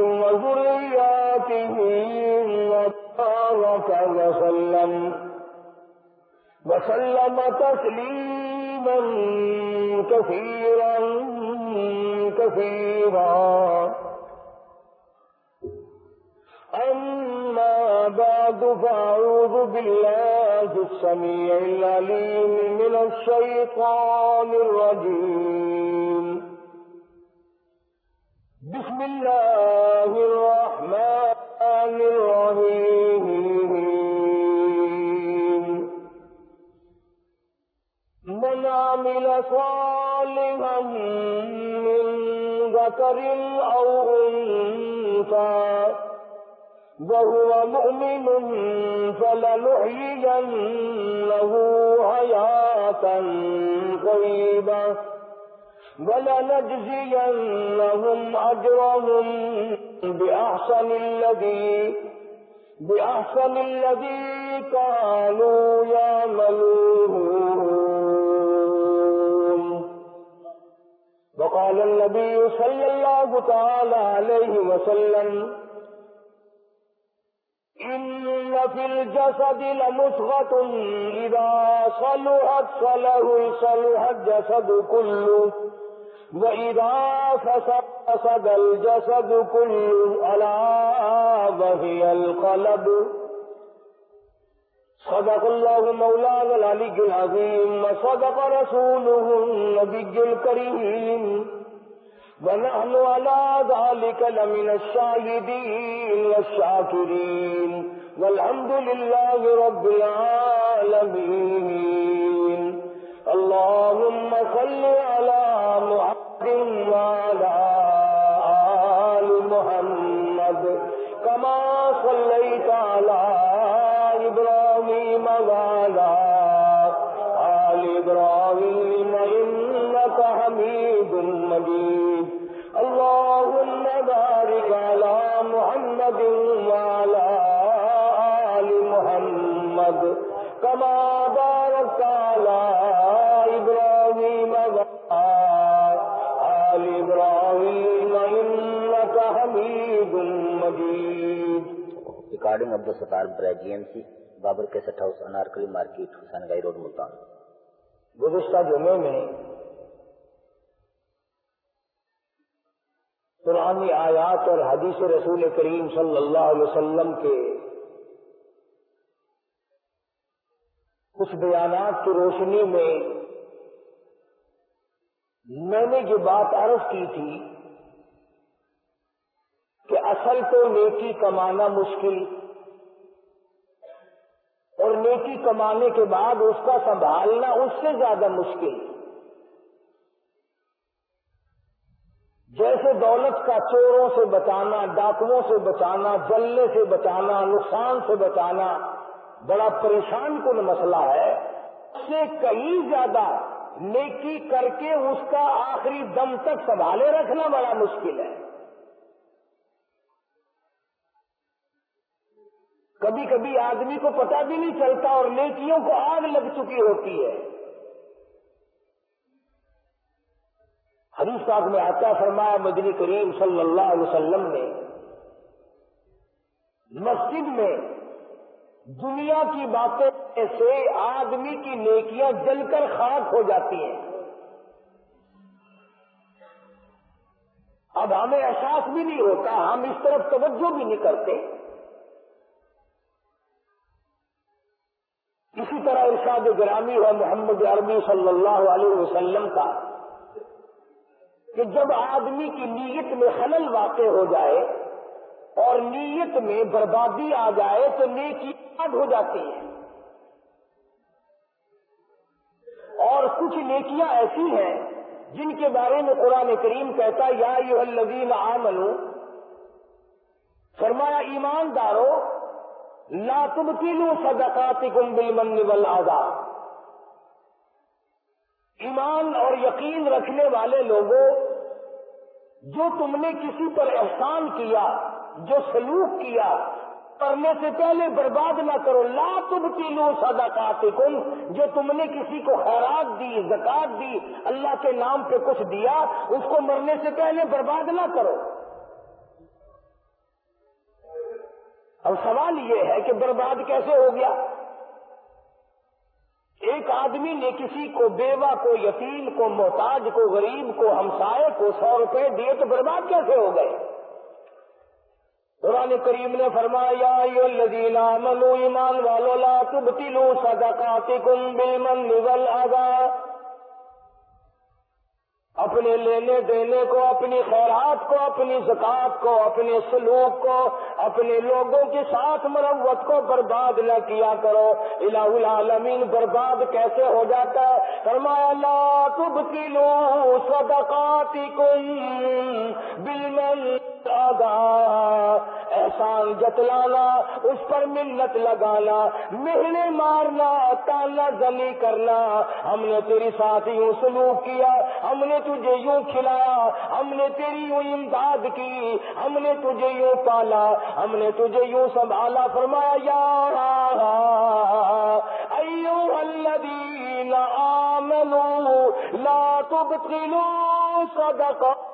وذرياته وسلم. وسلم تسليما كثيرا كثيرا. أما بعد فأعوذ بالله السميع العليم من الشيطان الرجيم. بسم الله الرحمن الرحيم. من عمل صالحا من ذكر أو أنثى وهو مؤمن فلنحيينه حياة طيبة. ولنجزينهم أجرهم بأحسن الذي بأحسن الذي كانوا يعملون. وقال النبي صلى الله تعالى عليه وسلم إن في الجسد لمسغة إذا صلحت صله صلح الجسد كله. وإذا فسد الجسد كله ألا وهي القلب صدق الله مولانا العلي العظيم وصدق رسوله النبي الكريم ونحن على ذلك لمن الشاهدين والشاكرين والحمد لله رب العالمين اللهم صل على محمد وعلى ریکارڈنگ عبد الستار برائے G M C Babar cassette house Anarkali market Hussain Agahi road Multan گزشتہ جمعے میں پرانی آیات اور حدیث رسول کریم صلی اللہ علیہ وسلم کے کچھ بیانات کی روشنی میں میں نے جو بات عرض کی تھی کہ اصل تو نیکی کمانا مشکل اور نیکی کمانے کے بعد اس کا سنبھالنا اس سے زیادہ مشکل۔ جیسے دولت کا چوروں سے بچانا، ڈاکوؤں سے بچانا، جلنے سے بچانا، نقصان سے بچانا بڑا پریشان کن مسئلہ ہے۔ اس سے کئی زیادہ نیکی کر کے اس کا آخری دم تک سنبھالے رکھنا بڑا مشکل ہے۔ کبھی کبھی آدمی کو پتہ بھی نہیں چلتا اور نیکیوں کو آگ لگ چکی ہوتی ہے۔ حدیث پاک میں آتا فرمایا، مدنی کریم صلی اللہ علیہ وسلم نے مسجد میں دنیا کی باتیں سے آدمی کی نیکیاں جل کر خاک ہو جاتی ہیں۔ اب ہمیں احساس بھی نہیں ہوتا، ہم اس طرف توجہ بھی نہیں کرتے۔ اسی طرح ارشاد گرامی ہوا محمد عربی صلی اللہ علیہ وسلم کا، کہ جب آدمی کی نیت میں خلل واقع ہو جائے اور نیت میں بربادی آ جائے تو نیکی آگ ہو جاتی ہے۔ اور کچھ نیکیاں ایسی ہیں جن کے بارے میں قرآن کریم کہتا یا یو الذین آمنو فرمایا ایماندارو لا تبتلوا صدقاتکم بالمن والعذاب ایمان اور یقین رکھنے والے لوگوں، جو تم نے کسی پر احسان کیا، جو سلوک کیا، کرنے سے پہلے برباد نہ کرو. لا تم تینوں سادا جو تم نے کسی کو خیرات دی زکات دی، اللہ کے نام پہ کچھ دیا، اس کو مرنے سے پہلے برباد نہ کرو. اب سوال یہ ہے کہ برباد کیسے ہو گیا؟ ایک آدمی نے کسی کو بیوہ، کو یتیم، کو محتاج، کو غریب، کو ہمسائے، کو سو روپے دیے تو برباد کیسے ہو گئے؟ قرآن کریم نے فرمایا الذین آمنوا، ایمان والو، لا تبتلوا صدقاتکم بالمن والعذاب اپنے لینے دینے کو، اپنی خیرات کو، اپنی زکات کو، اپنے سلوک کو، اپنے لوگوں کے ساتھ مروت کو برباد نہ کیا کرو۔ الہ العالمین، برباد کیسے ہو جاتا ہے؟ فرمایا، لا تبتلو صدقاتکم بالمن احسان جتلانا، اس پر منت لگانا مہنے مارنا، تانا زنی کرنا، ہم نے تیری ساتھ یوں سلوک کیا، ہم نے تجھے یوں کھلایا، ہم نے تیری یوں امداد کی، ہم نے تجھے یوں پالا، ہم نے تجھے یوں سنبھالا، فرمایا ایو الذین آمنوا، لا تبطلوا صدقاتکم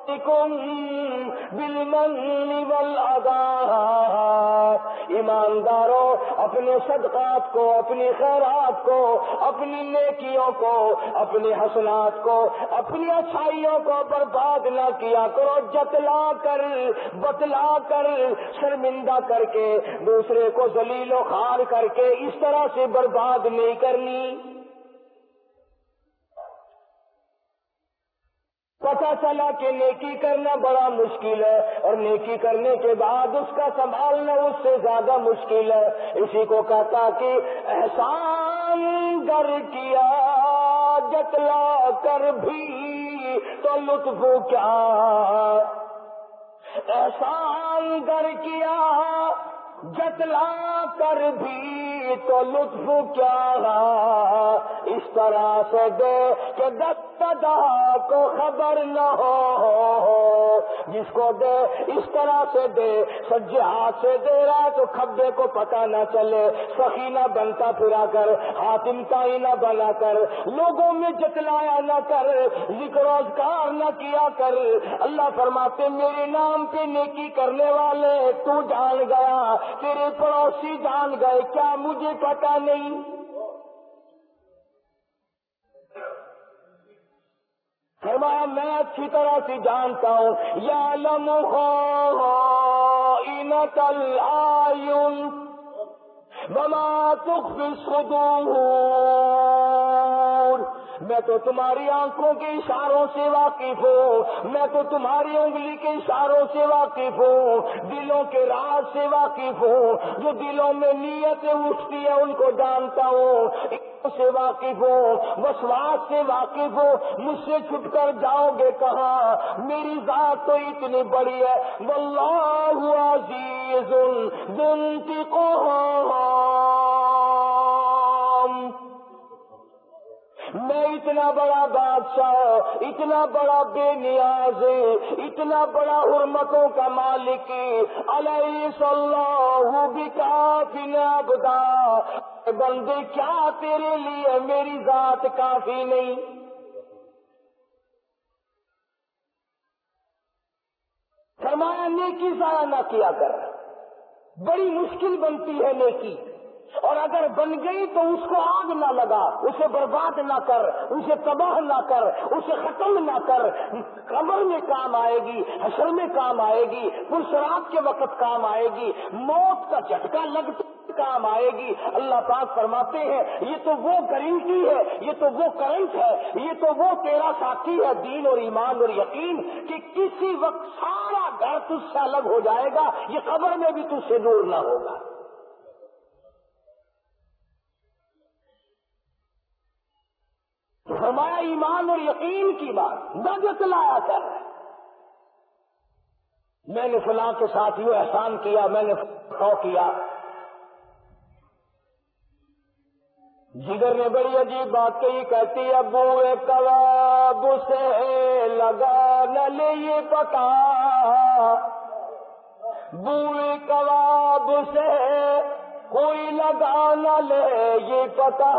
بالمن والعذاب ایمانداروں اپنے صدقات کو، اپنی خیرات کو، اپنی نیکیوں کو، اپنی حسنات کو، اپنی اچھائیوں کو برباد نہ کیا کرو، جتلا کر، بتلا کر، شرمندہ کر کے، دوسرے کو ذلیل و خار کر کے اس طرح سے برباد نہیں کرنی۔ پتا چلا کہ نیکی کرنا بڑا مشکل ہے اور نیکی کرنے کے بعد اس کا سنبھالنا اس سے زیادہ مشکل ہے۔ اسی کو کہتا کہ احسان گر کیا، جتلا کر بھی تو لطف کیا۔ احسان گر کیا جتلا کر بھی تو لطف کیا اس طرح سے دے کہ دستدا کو خبر نہ ہو۔ جس کو دے، اس طرح سے دے۔ سجے ہاتھ سے دے رہا ہے تو کھبے کو پتا نہ چلے۔ سخینہ بنتا پھرا کر حاتم کا ہی نہ بنا کر۔ لوگوں میں جتلایا نہ کر، ذکر روزگار نہ کیا کر۔ اللہ فرماتے، میرے نام پہ نیکی کرنے والے، تو جان گیا، تیرے پڑوسی جان گئے، کیا مجھے پتا نہیں؟ فرمایا میں اچھی طرح سے جانتا ہوں۔ یا لمحو کل آئن بما تخفی الصدور میں تو تمہاری آنکھوں کے اشاروں سے واقف ہوں۔ میں تو تمہاری انگلی کے اشاروں سے واقف ہوں۔ دلوں کے راز سے واقف ہوں۔ جو دلوں میں نیتیں اٹھتی ہے ان کو جانتا ہوں۔ سے واقف ہوں۔ وسواس سے واقف ہوں۔ مجھ سے چھٹ کر جاؤ گے کہاں؟ میری ذات تو اتنی بڑی ہے۔ واللہ عزیز میں اتنا بڑا بادشاہ، اتنا بڑا بے نیاز، اتنا بڑا حرمتوں کا مالک، علیہ صلاح کافی نبدا بندے، کیا تیرے لیے میری ذات کافی نہیں؟ فرمایا، نیکی ضائع نہ کیا کر، بڑی مشکل بنتی ہے نیکی۔ اور اگر بن گئی تو اس کو آگ نہ لگا، اسے برباد نہ کر، اسے تباہ نہ کر، اسے ختم نہ کر۔ کمر میں کام آئے گی، حشر میں کام آئے گی پرسرات کے وقت کام آئے گی، موت کا جھٹکا لگتا کام آئے گی۔ اللہ پاک فرماتے ہیں، یہ تو وہ گرنٹی ہے، یہ تو وہ کرنٹ ہے، یہ تو وہ تیرا ساتھی ہے، دین اور ایمان اور یقین کہ کسی وقت سارا گھر تجھ سے الگ ہو جائے گا، یہ خبر میں بھی تجھ سے دور نہ ہوگا۔ فرمایا ایمان اور یقین کی بات نہ جتلایا کر میں نے فلاں کے ساتھ یہ احسان کیا، میں نے خو کیا۔ جگر نے بڑی عجیب بات کہی، کہتی ابو کباب سے لگا نہ لے یہ پتا بوئے کباب سے کوئی لگا نہ لے یہ پتا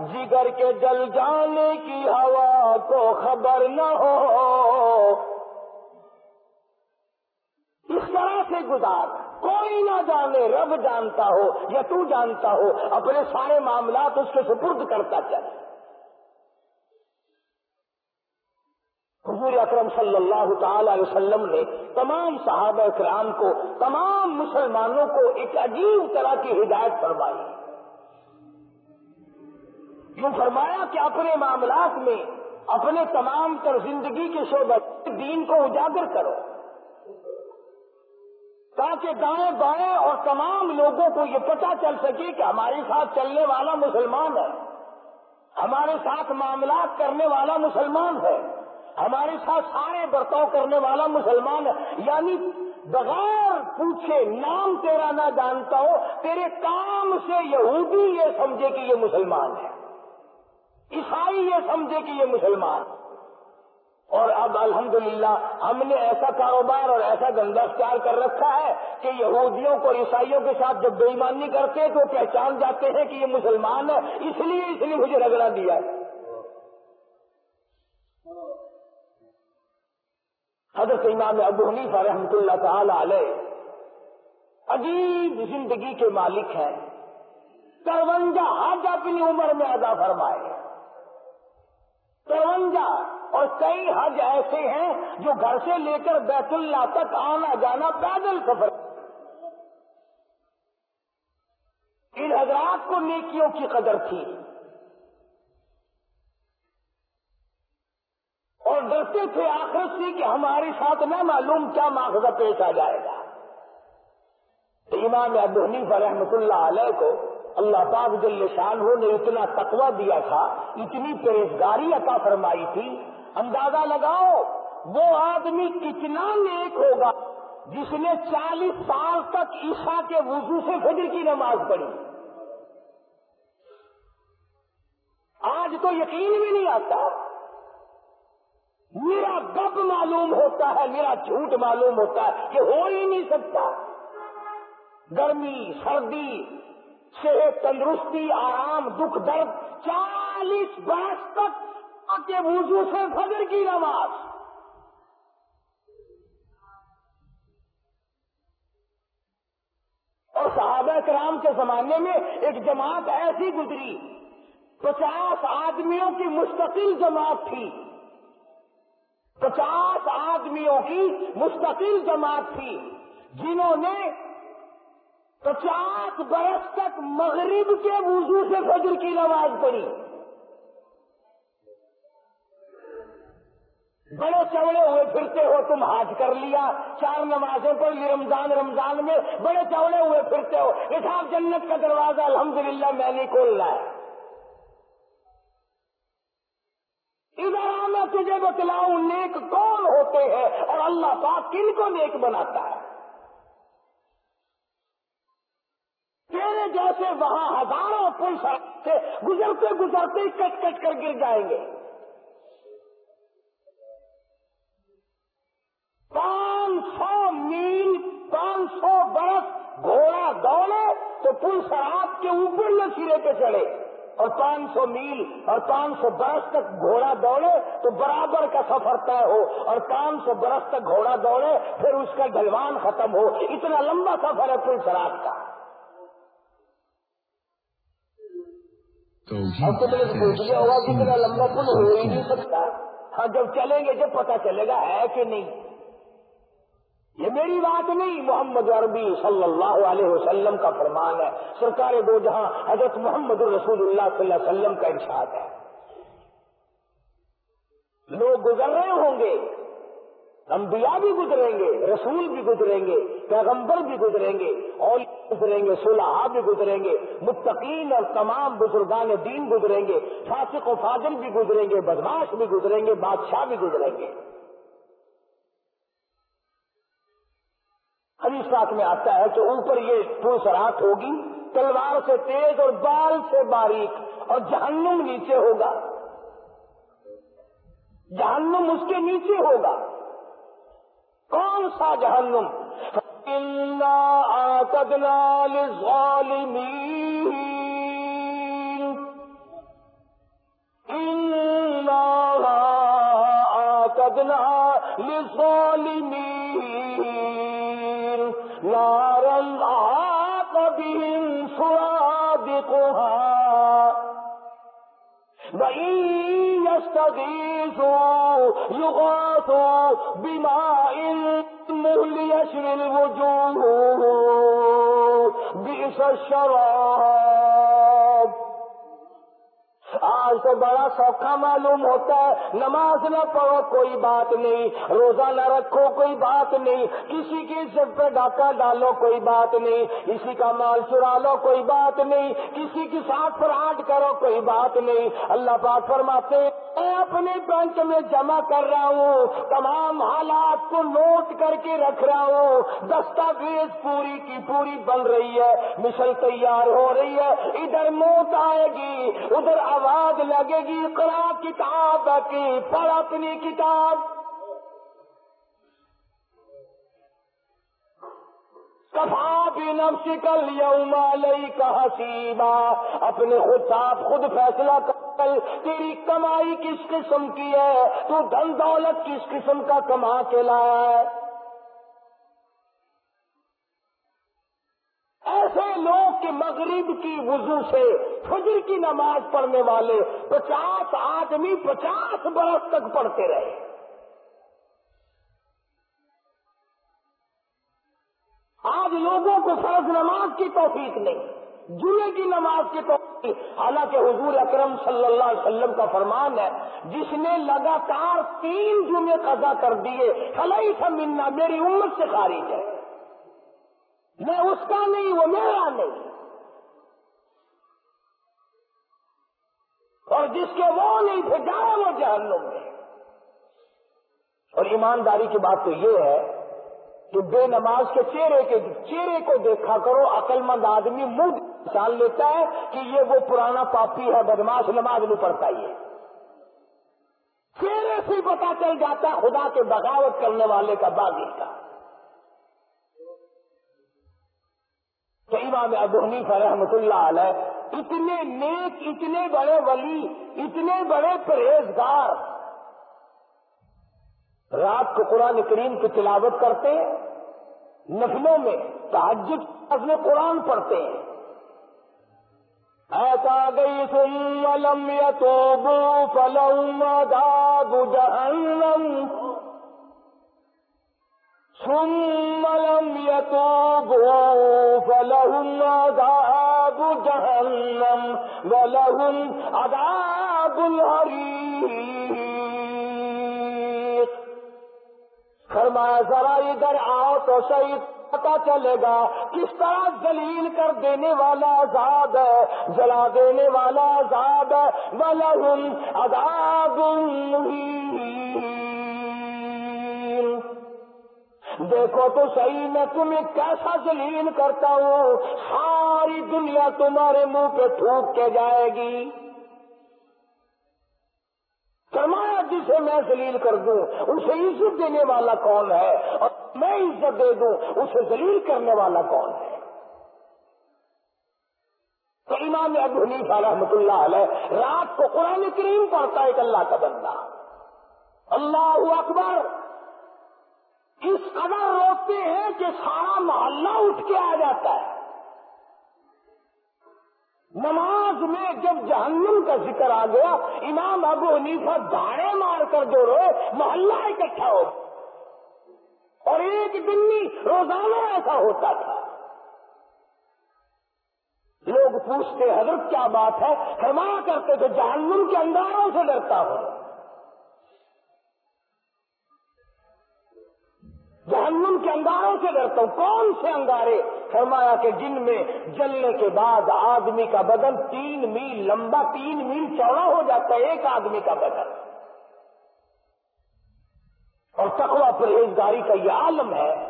جگر کے جل جانے کی ہوا کو خبر نہ ہو۔ اس طرح سے گزار۔ کوئی نہ جانے، رب جانتا ہو یا تو جانتا ہو، اپنے سارے معاملات اس کے سپرد کرتا چل حضور اکرم صلی اللہ تعالی علیہ وسلم نے تمام صحابہ کرام کو، تمام مسلمانوں کو ایک عجیب طرح کی ہدایت فرمائی۔ یوں فرمایا کہ اپنے معاملات میں اپنے تمام تر زندگی کے شعبہ دین کو اجاگر کرو۔ تاکہ دائیں بائیں اور تمام لوگوں کو یہ پتہ چل سکے کہ ہمارے ساتھ چلنے والا مسلمان ہے۔ ہمارے ساتھ معاملات کرنے والا مسلمان ہے۔ ہمارے ساتھ سارے برتاؤ کرنے والا مسلمان ہے۔ یعنی بغیر پوچھے نام تیرا نہ جانتا ہو، تیرے کام سے یہودی یہ سمجھے کہ یہ مسلمان ہے۔ عیسائی یہ سمجھے کہ یہ مسلمان اور اب الحمدللہ ہم نے ایسا کاروبار اور ایسا گندا اختیار کر رکھا ہے کہ یہودیوں کو عیسائیوں کے ساتھ جب بےمانی کرتے تو پہچان جاتے ہیں کہ یہ مسلمان ہے اس لیے اس لیے مجھے رگڑا دیا ہے۔ حضرت امام ابو حنیفہ رحمۃ اللہ تعالی علیہ عجیب زندگی کے مالک ہیں۔ ترونجا حج اپنی عمر میں ادا فرمائے۔ ترونجا اور کئی حج ایسے ہیں جو گھر سے لے کر بیت اللہ تک آنا جانا پیدل سفر ان حضرات کو نیکیوں کی قدر تھی اور ڈرتے تھے آخرت سے کہ ہمارے ساتھ نہ معلوم کیا ماخذہ پیش آ جائے گا۔ تو امام ابو حنیفہ رحمۃ اللہ علیہ کو اللہ پاک جل شان نے اتنا تقوی دیا تھا، اتنی پرہیزگاری عطا فرمائی تھی۔ اندازہ لگاؤ، وہ آدمی کتنا نیک ہوگا جس نے چالیس سال تک عیسا کے وضو سے فجر کی نماز پڑھی۔ آج تو یقین بھی نہیں آتا۔ میرا گپ معلوم ہوتا ہے، میرا جھوٹ معلوم ہوتا ہے کہ ہو ہی نہیں سکتا۔ گرمی، سردی صحت تندرستی، آرام، دکھ، درد، چالیس برس تک کے وضو سے فجر کی نماز۔ اور صحابہ کرام کے زمانے میں ایک جماعت ایسی گزری، پچاس آدمیوں کی مستقل جماعت تھی۔ پچاس آدمیوں کی مستقل جماعت تھی، جنہوں نے پچاس برس تک مغرب کے وضو سے فجر کی نماز پڑھی۔ بڑے چوڑے ہوئے پھرتے ہو، تم حاج کر لیا، چار نمازیں پڑھ لی رمضان رمضان میں بڑے چوڑے ہوئے پھرتے ہو۔ حساب جنت کا دروازہ الحمدللہ میں نہیں کھولنا ہے۔ ادھر میں تجھے بتلاؤں، نیک کون ہوتے ہیں اور اللہ پاک کن کو نیک بناتا ہے؟ تیرے جیسے وہاں ہزاروں پل سے گزرتے گزرتے کٹ کٹ کر گر جائیں گے۔ پانچ سو میل پانچ سو برس گھوڑا دوڑے تو پل سراب کے اوپر نہ سرے پہ چڑھے۔ اور پانچ سو میل اور پانچ سو برس تک گھوڑا دوڑے تو برابر کا سفر طے ہو۔ اور پانچ سو برس تک گھوڑا دوڑے، پھر اس کا ڈلوان ختم ہو۔ اتنا لمبا سفر ہے پل سراب کا۔ اب تو میں نے پوچھ لیا ہوگا کہ اتنا لمبا پل ہو ہی نہیں سکتا۔ ہاں جب چلیں گے جب پتا چلے گا ہے کہ نہیں۔ یہ میری بات نہیں محمد عربی صلی اللہ علیہ وسلم کا فرمان ہے۔ سرکار دو جہاں حضرت محمد رسول اللہ صلی اللہ علیہ وسلم کا ارشاد ہے۔ لوگ گزر رہے ہوں گے۔ انبیاء بھی گزریں گے، رسول بھی گزریں گے، پیغمبر بھی گزریں گے اور گزریں گے، صلحاء بھی گزریں گے، متقین اور تمام بزرگان دین گزریں گے، فاسق و فاضل بھی گزریں گے، بدماش بھی گزریں گے، بادشاہ بھی گزریں گے۔ حدیث پاک میں آتا ہے کہ اوپر یہ پوسرات ہوگی، تلوار سے تیز اور بال سے باریک اور جہنم نیچے ہوگا۔ جہنم اس کے نیچے ہوگا۔ کون سا جہنم؟ آتدنا للظالمین آتدنا للظالمین نارن بهم سرادقها وإن يستغيثوا يغاثوا بماء مهل يشري الوجوه بئس الشراب آج تو بڑا سوکھا معلوم ہوتا ہے۔ نماز نہ پڑھو، کوئی بات نہیں۔ روزہ نہ رکھو، کوئی بات نہیں۔ کسی کی عزت پہ ڈاکہ ڈالو، کوئی بات نہیں۔ کسی کا مال چرا لو، کوئی بات نہیں۔ کسی کی ساتھ فراڈ کرو، کوئی بات نہیں۔ اللہ پاک فرماتے میں اپنے بینک میں جمع کر رہا ہوں۔ تمام حالات کو نوٹ کر کے رکھ رہا ہوں۔ دستاویز پوری کی پوری بن رہی ہے۔ مشل تیار ہو رہی ہے۔ ادھر موت آئے گی، ادھر آواز لگے گی کرا کتاب کی، پڑھ اپنی کتاب۔ کفا بھی نفسکل یوم علیہ کا حسیبہ اپنے خود آپ خود فیصلہ کر۔ تیری کمائی کس قسم کی ہے؟ تو دھن دولت کس قسم کا کما کے لایا ہے ایسے لوگ کہ مغرب کی وضو سے فجر کی نماز پڑھنے والے پچاس آدمی پچاس برس تک پڑھتے رہے۔ آج لوگوں کو فرض نماز کی توفیق نہیں جمعے کی نماز کی توفیق۔ حالانکہ حضور اکرم صلی اللہ علیہ وسلم کا فرمان ہے، جس نے لگاتار تین جمعے قضا کر دیے فلائی سا منا، میری امت سے خارج ہے۔ میں اس کا نہیں، وہ میرا نہیں. اور جس کے وہ نہیں تھے جائے وہ جہنم میں. اور ایمانداری کی بات تو یہ ہے کہ بے نماز کے چہرے کے، چہرے کو دیکھا کرو عقل مند آدمی منہ چال لیتا ہے کہ یہ وہ پرانا پاپی ہے، بدماش نماز نہیں پڑھتا ہی ہے چہرے سے پتا چل جاتا ہے خدا کے بغاوت کرنے والے کا باغی کا. تو امام ابو حنیفہ رحمت اللہ علیہ اتنے نیک، اتنے بڑے ولی، اتنے بڑے پرہیزگار رات کو قرآن کریم کی تلاوت کرتے ہیں، نفلوں میں تحجد اپنے قرآن پڑھتے ہیں۔ ایسا گئی تم لم یتوبو فلم جہنم۔ ثم لم يتوبوا فلهم عذاب جهنم ولهم عذاب الحريق. فرمایا، ذرا ادھر آؤ تو صحیح پتا چلے گا کس طرح ذلیل کر دینے والا عذاب ہے، جلا دینے والا عذاب ہے ولہم عذاب مہین دیکھو تو صحیح، میں تمہیں کیسا ذلیل کرتا ہوں؟ ساری دنیا تمہارے منہ پہ تھوک کے جائے گی۔ فرمایا، جسے میں ذلیل کر دوں، اسے عزت دینے والا کون ہے؟ اور میں عزت دے دوں، اسے ذلیل کرنے والا کون ہے؟ تو امام ابو حنیفہ رحمۃ اللہ علیہ رات کو قرآن کریم پڑھتا ہے ایک اللہ کا بندہ۔ اللہ اکبر! اس قدر روکتے ہیں کہ سارا محلہ اٹھ کے آ جاتا ہے۔ نماز میں جب جہنم کا ذکر آ گیا، امام ابو حنیفہ داڑے مار کر جو روئے، محلہ اکٹھا ہو اور ایک دن میں روزانہ ایسا ہوتا تھا۔ لوگ پوچھتے، حضرت کیا بات ہے؟ فرمایا کرتے تھے، جہنم کے انداروں سے ڈرتا ہوں۔ جہنم کے انگاروں سے ڈرتا ہوں۔ کون سے انگارے فرمایا کہ جن میں جلنے کے بعد آدمی کا بدن تین میل لمبا، تین میل چوڑا ہو جاتا ہے، ایک آدمی کا بدن۔ اور تقوا پرہیزگاری کا یہ عالم ہے۔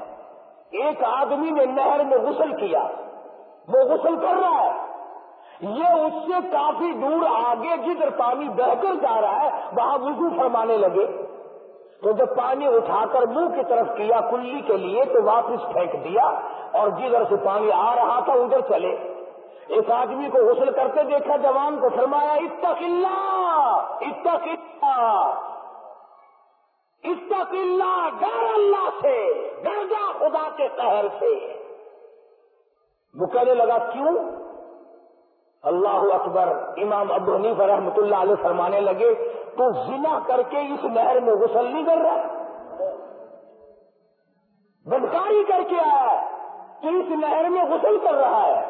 ایک آدمی نے نہر میں غسل کیا۔ وہ غسل کر رہا ہے۔ یہ اس سے کافی دور آگے جدھر پانی بہ کر جا رہا ہے، وہاں وضو فرمانے لگے۔ تو جب پانی اٹھا کر منہ کی طرف کیا کلی کے لیے تو واپس پھینک دیا اور جدھر سے پانی آ رہا تھا، ادھر چلے۔ ایک آدمی کو غسل کرتے دیکھا، جوان کو فرمایا، اتق اللہ اتق اللہ اتق اللہ، ڈر اللہ سے، ڈر جا خدا کے قہر سے۔ وہ کہنے لگا، کیوں؟ اللہ اکبر امام ابو حنیف رحمۃ اللہ علیہ فرمانے لگے، تو زنا کر کے اس نہر میں غسل نہیں کر رہا؟ بدکاری کر کے آیا کہ اس نہر میں غسل کر رہا ہے۔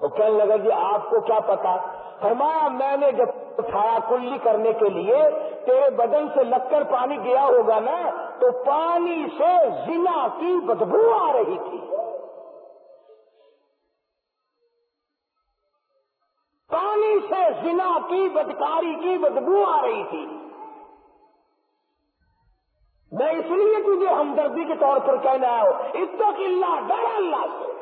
تو کہنے لگا جی آپ کو کیا پتا؟ فرمایا، میں نے جب اٹھایا کلی کرنے کے لیے، تیرے بدن سے لگ کر پانی گیا ہوگا نا، تو پانی سے زنا کی بدبو آ رہی تھی۔ زنا کی بدکاری کی بدبو آ رہی تھی۔ میں اس لیے تجھے ہمدردی کے طور پر کہنا ہو اتق اللہ، ڈر اللہ سے۔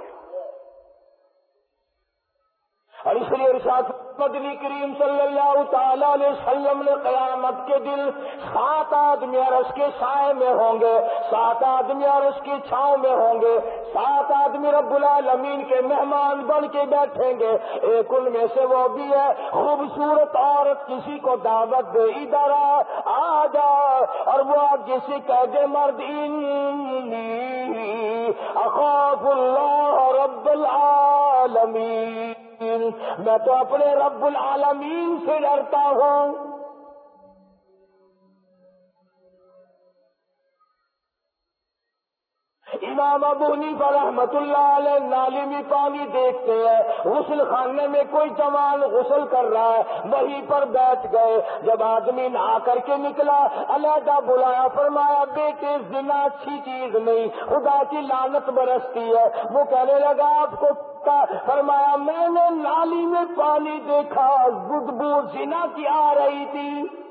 اور اس لیے ارشاد مدنی کریم صلی اللہ تعالی علیہ وسلم نے قیامت کے دن سات آدمی عرص کے سائے میں ہوں گے، سات آدمی عرص کی چھاؤں میں ہوں گے، سات آدمی رب العالمین کے مہمان بن کے بیٹھیں گے۔ ایک ان میں سے وہ بھی ہے، خوبصورت عورت کسی کو دعوت دے، ادھر آ جا۔ اور وہ کسی کہہ دے، مرد اخاف اللہ رب العالمین۔ میں تو اپنے رب العالمین سے ڈرتا ہوں امام ابو نیفا رحمت اللہ علیہ نالی میں پانی دیکھتے ہیں، غسل خانے میں کوئی جوان غسل کر رہا ہے، وہیں پر بیٹھ گئے۔ جب آدمی نہا کر کے نکلا، علیحدہ بلایا، فرمایا، بیٹے، زنا اچھی چیز نہیں، خدا کی لانت برستی ہے۔ وہ کہنے لگا، آپ کو فرمایا، میں نے نالی میں پانی دیکھا بدبو زنا کی آ رہی تھی۔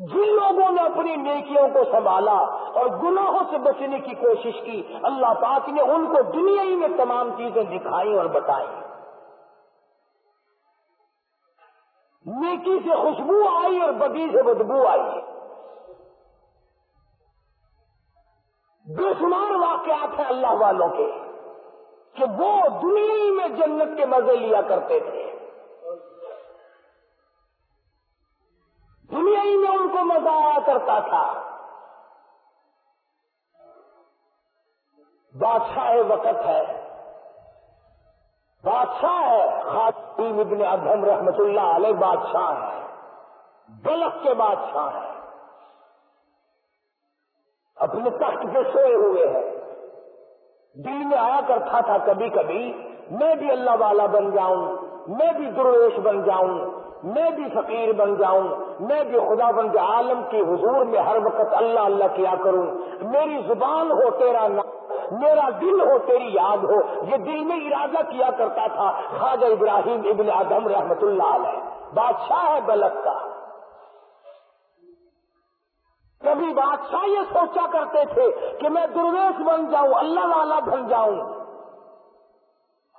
جن لوگوں نے اپنی نیکیوں کو سنبھالا اور گناہوں سے بچنے کی کوشش کی، اللہ پاک نے ان کو دنیا ہی میں تمام چیزیں دکھائی اور بتائی نیکی سے خوشبو آئی اور بدی سے بدبو آئی۔ بے شمار واقعات ہیں اللہ والوں کے، کہ وہ دنیا ہی میں جنت کے مزے لیا کرتے تھے۔ دنیا ہی میں ان کو مزہ آیا کرتا تھا۔ بادشاہ وقت ہے۔ بادشاہ ہے۔ خاتم ابن ادھم رحمت اللہ علیہ بادشاہ ہے۔ بلک کے بادشاہ ہیں اپنے تخت پہ سوئے ہوئے ہیں۔ دل میں آیا کرتا تھا کبھی کبھی، میں بھی اللہ والا بن جاؤں، میں بھی درویش بن جاؤں۔ میں بھی فقیر بن جاؤں، میں بھی خدا بن کے عالم کی حضور میں ہر وقت اللہ اللہ کیا کروں۔ میری زبان ہو تیرا نام، میرا دل ہو تیری یاد ہو۔ یہ دل میں ارادہ کیا کرتا تھا، خواجہ ابراہیم ابن ادم رحمت اللہ علیہ۔ بادشاہ ہے بلک کا۔ کبھی بادشاہ یہ سوچا کرتے تھے کہ میں درویش بن جاؤں، اللہ والا بن جاؤں۔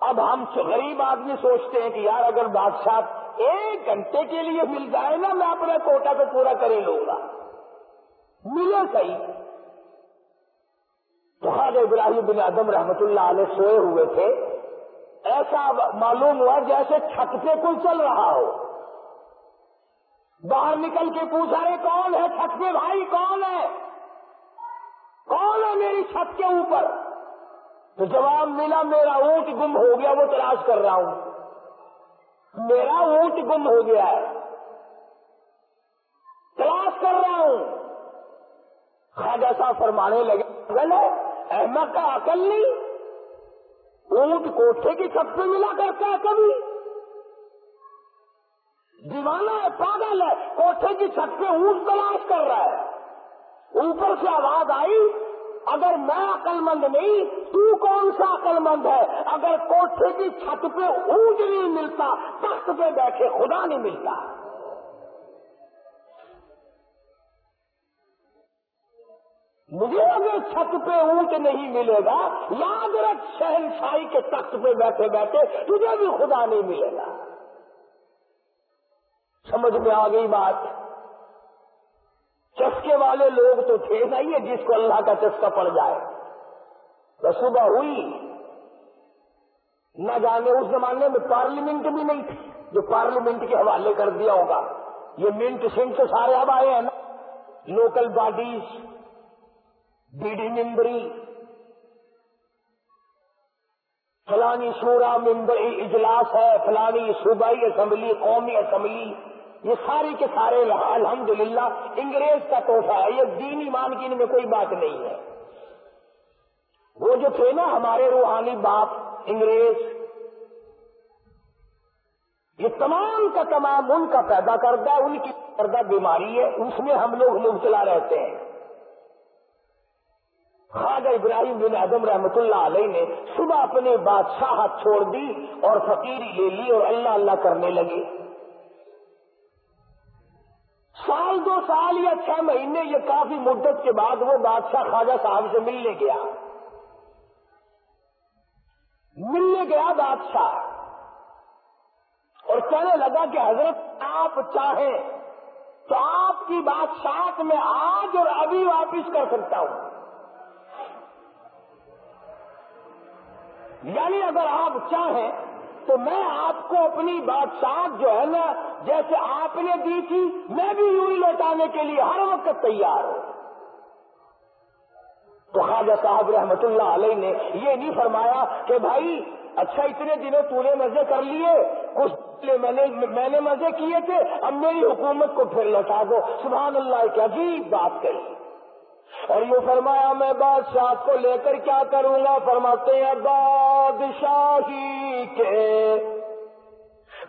اب ہم غریب آدمی سوچتے ہیں کہ یار اگر بادشاہ ایک گھنٹے کے لیے مل جائے نا، میں اپنے کوٹا کو پورا کر ہی لوں گا۔ ملے صحیح۔ تو خواجہ ابراہیم بن ادم رحمت اللہ علیہ سوئے ہوئے تھے۔ ایسا معلوم ہوا جیسے چھت پہ کوئی چل رہا ہو۔ باہر نکل کے پوچھا رہے کون ہے چھت پہ؟ بھائی، کون ہے؟ کون ہے میری چھت کے اوپر؟ تو جواب ملا، میرا اونٹ گم ہو گیا، وہ تلاش کر رہا ہوں۔ میرا اونٹ گم ہو گیا ہے۔ تلاش کر رہا ہوں۔ خواجہ صاحب فرمانے لگے احمد کا عقل نہیں۔ اونٹ کوٹھے کی چھت پہ ملا کرتا ہے کبھی۔ دیوانہ ہے، پاگل ہے، کوٹھے کی چھت پہ اونٹ تلاش کر رہا ہے۔ اوپر سے آواز آئی اگر میں عقل مند نہیں، تو کون سا عقل مند ہے؟ اگر کوٹھے کی چھت پہ اونٹ نہیں ملتا، تخت پہ بیٹھے خدا نہیں ملتا۔ مجھے اگر چھت پہ اونٹ نہیں ملے گا، یاد رکھ شہنشاہی کے تخت پہ بیٹھے بیٹھے تجھے بھی خدا نہیں ملے گا۔ سمجھ میں آ گئی بات؟ چسکے والے لوگ تو تھے نہیں جس کو اللہ کا چسکا پڑ جائے۔ صبح ہوئی۔ نہ جانے اس زمانے میں پارلیمنٹ بھی نہیں تھی، جو پارلیمنٹ کے حوالے کر دیا ہوگا۔ یہ منٹ سنٹ سارے اب آئے ہیں نا۔ لوکل باڈیز، بی ڈی ممبری، فلانی شورا ممبری اجلاس ہے، فلانی صوبائی اسمبلی، قومی اسمبلی۔ یہ سارے کے سارے الحمدللہ، انگریز کا تحفہ ہے، یہ دین ایمان کی ان میں کوئی بات نہیں ہے۔ وہ جو تھے نا ہمارے روحانی باپ، انگریز، یہ تمام کا تمام ان کا پیدا کردہ، ان کی کردہ بیماری ہے، اس میں ہم لوگ مبتلا رہتے ہیں۔ خواجہ ابراہیم بن اعظم رحمت اللہ علیہ نے صبح اپنے بادشاہ چھوڑ دی اور فقیری لے لی اور اللہ اللہ کرنے لگے۔ سال دو سال یا چھ مہینے یہ کافی مدت کے بعد وہ بادشاہ خواجہ صاحب سے ملنے گیا۔ ملنے گیا بادشاہ۔ اور کہنے لگا کہ حضرت آپ چاہیں تو آپ کی بادشاہت میں آج اور ابھی واپس کر سکتا ہوں۔ یعنی اگر آپ چاہیں تو میں آپ کو اپنی بادشاہت جو ہے نا جیسے آپ نے دی تھی، میں بھی یوں ہی لوٹانے کے لیے ہر وقت تیار ہوں۔ تو خواجہ صاحب رحمت اللہ علیہ نے یہ نہیں فرمایا کہ بھائی اچھا اتنے دنوں تو نے مزے کر لیے، کچھ میں نے میں نے مزے کیے تھے، اب میری حکومت کو پھر لوٹا دو۔ سبحان اللہ کی عجیب بات کہی۔ اور یہ فرمایا، میں بادشاہ کو لے کر کیا کروں گا؟ فرماتے ہیں، بادشاہی کے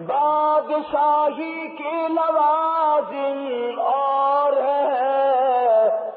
بادشاہی کے لوازم اور ہے۔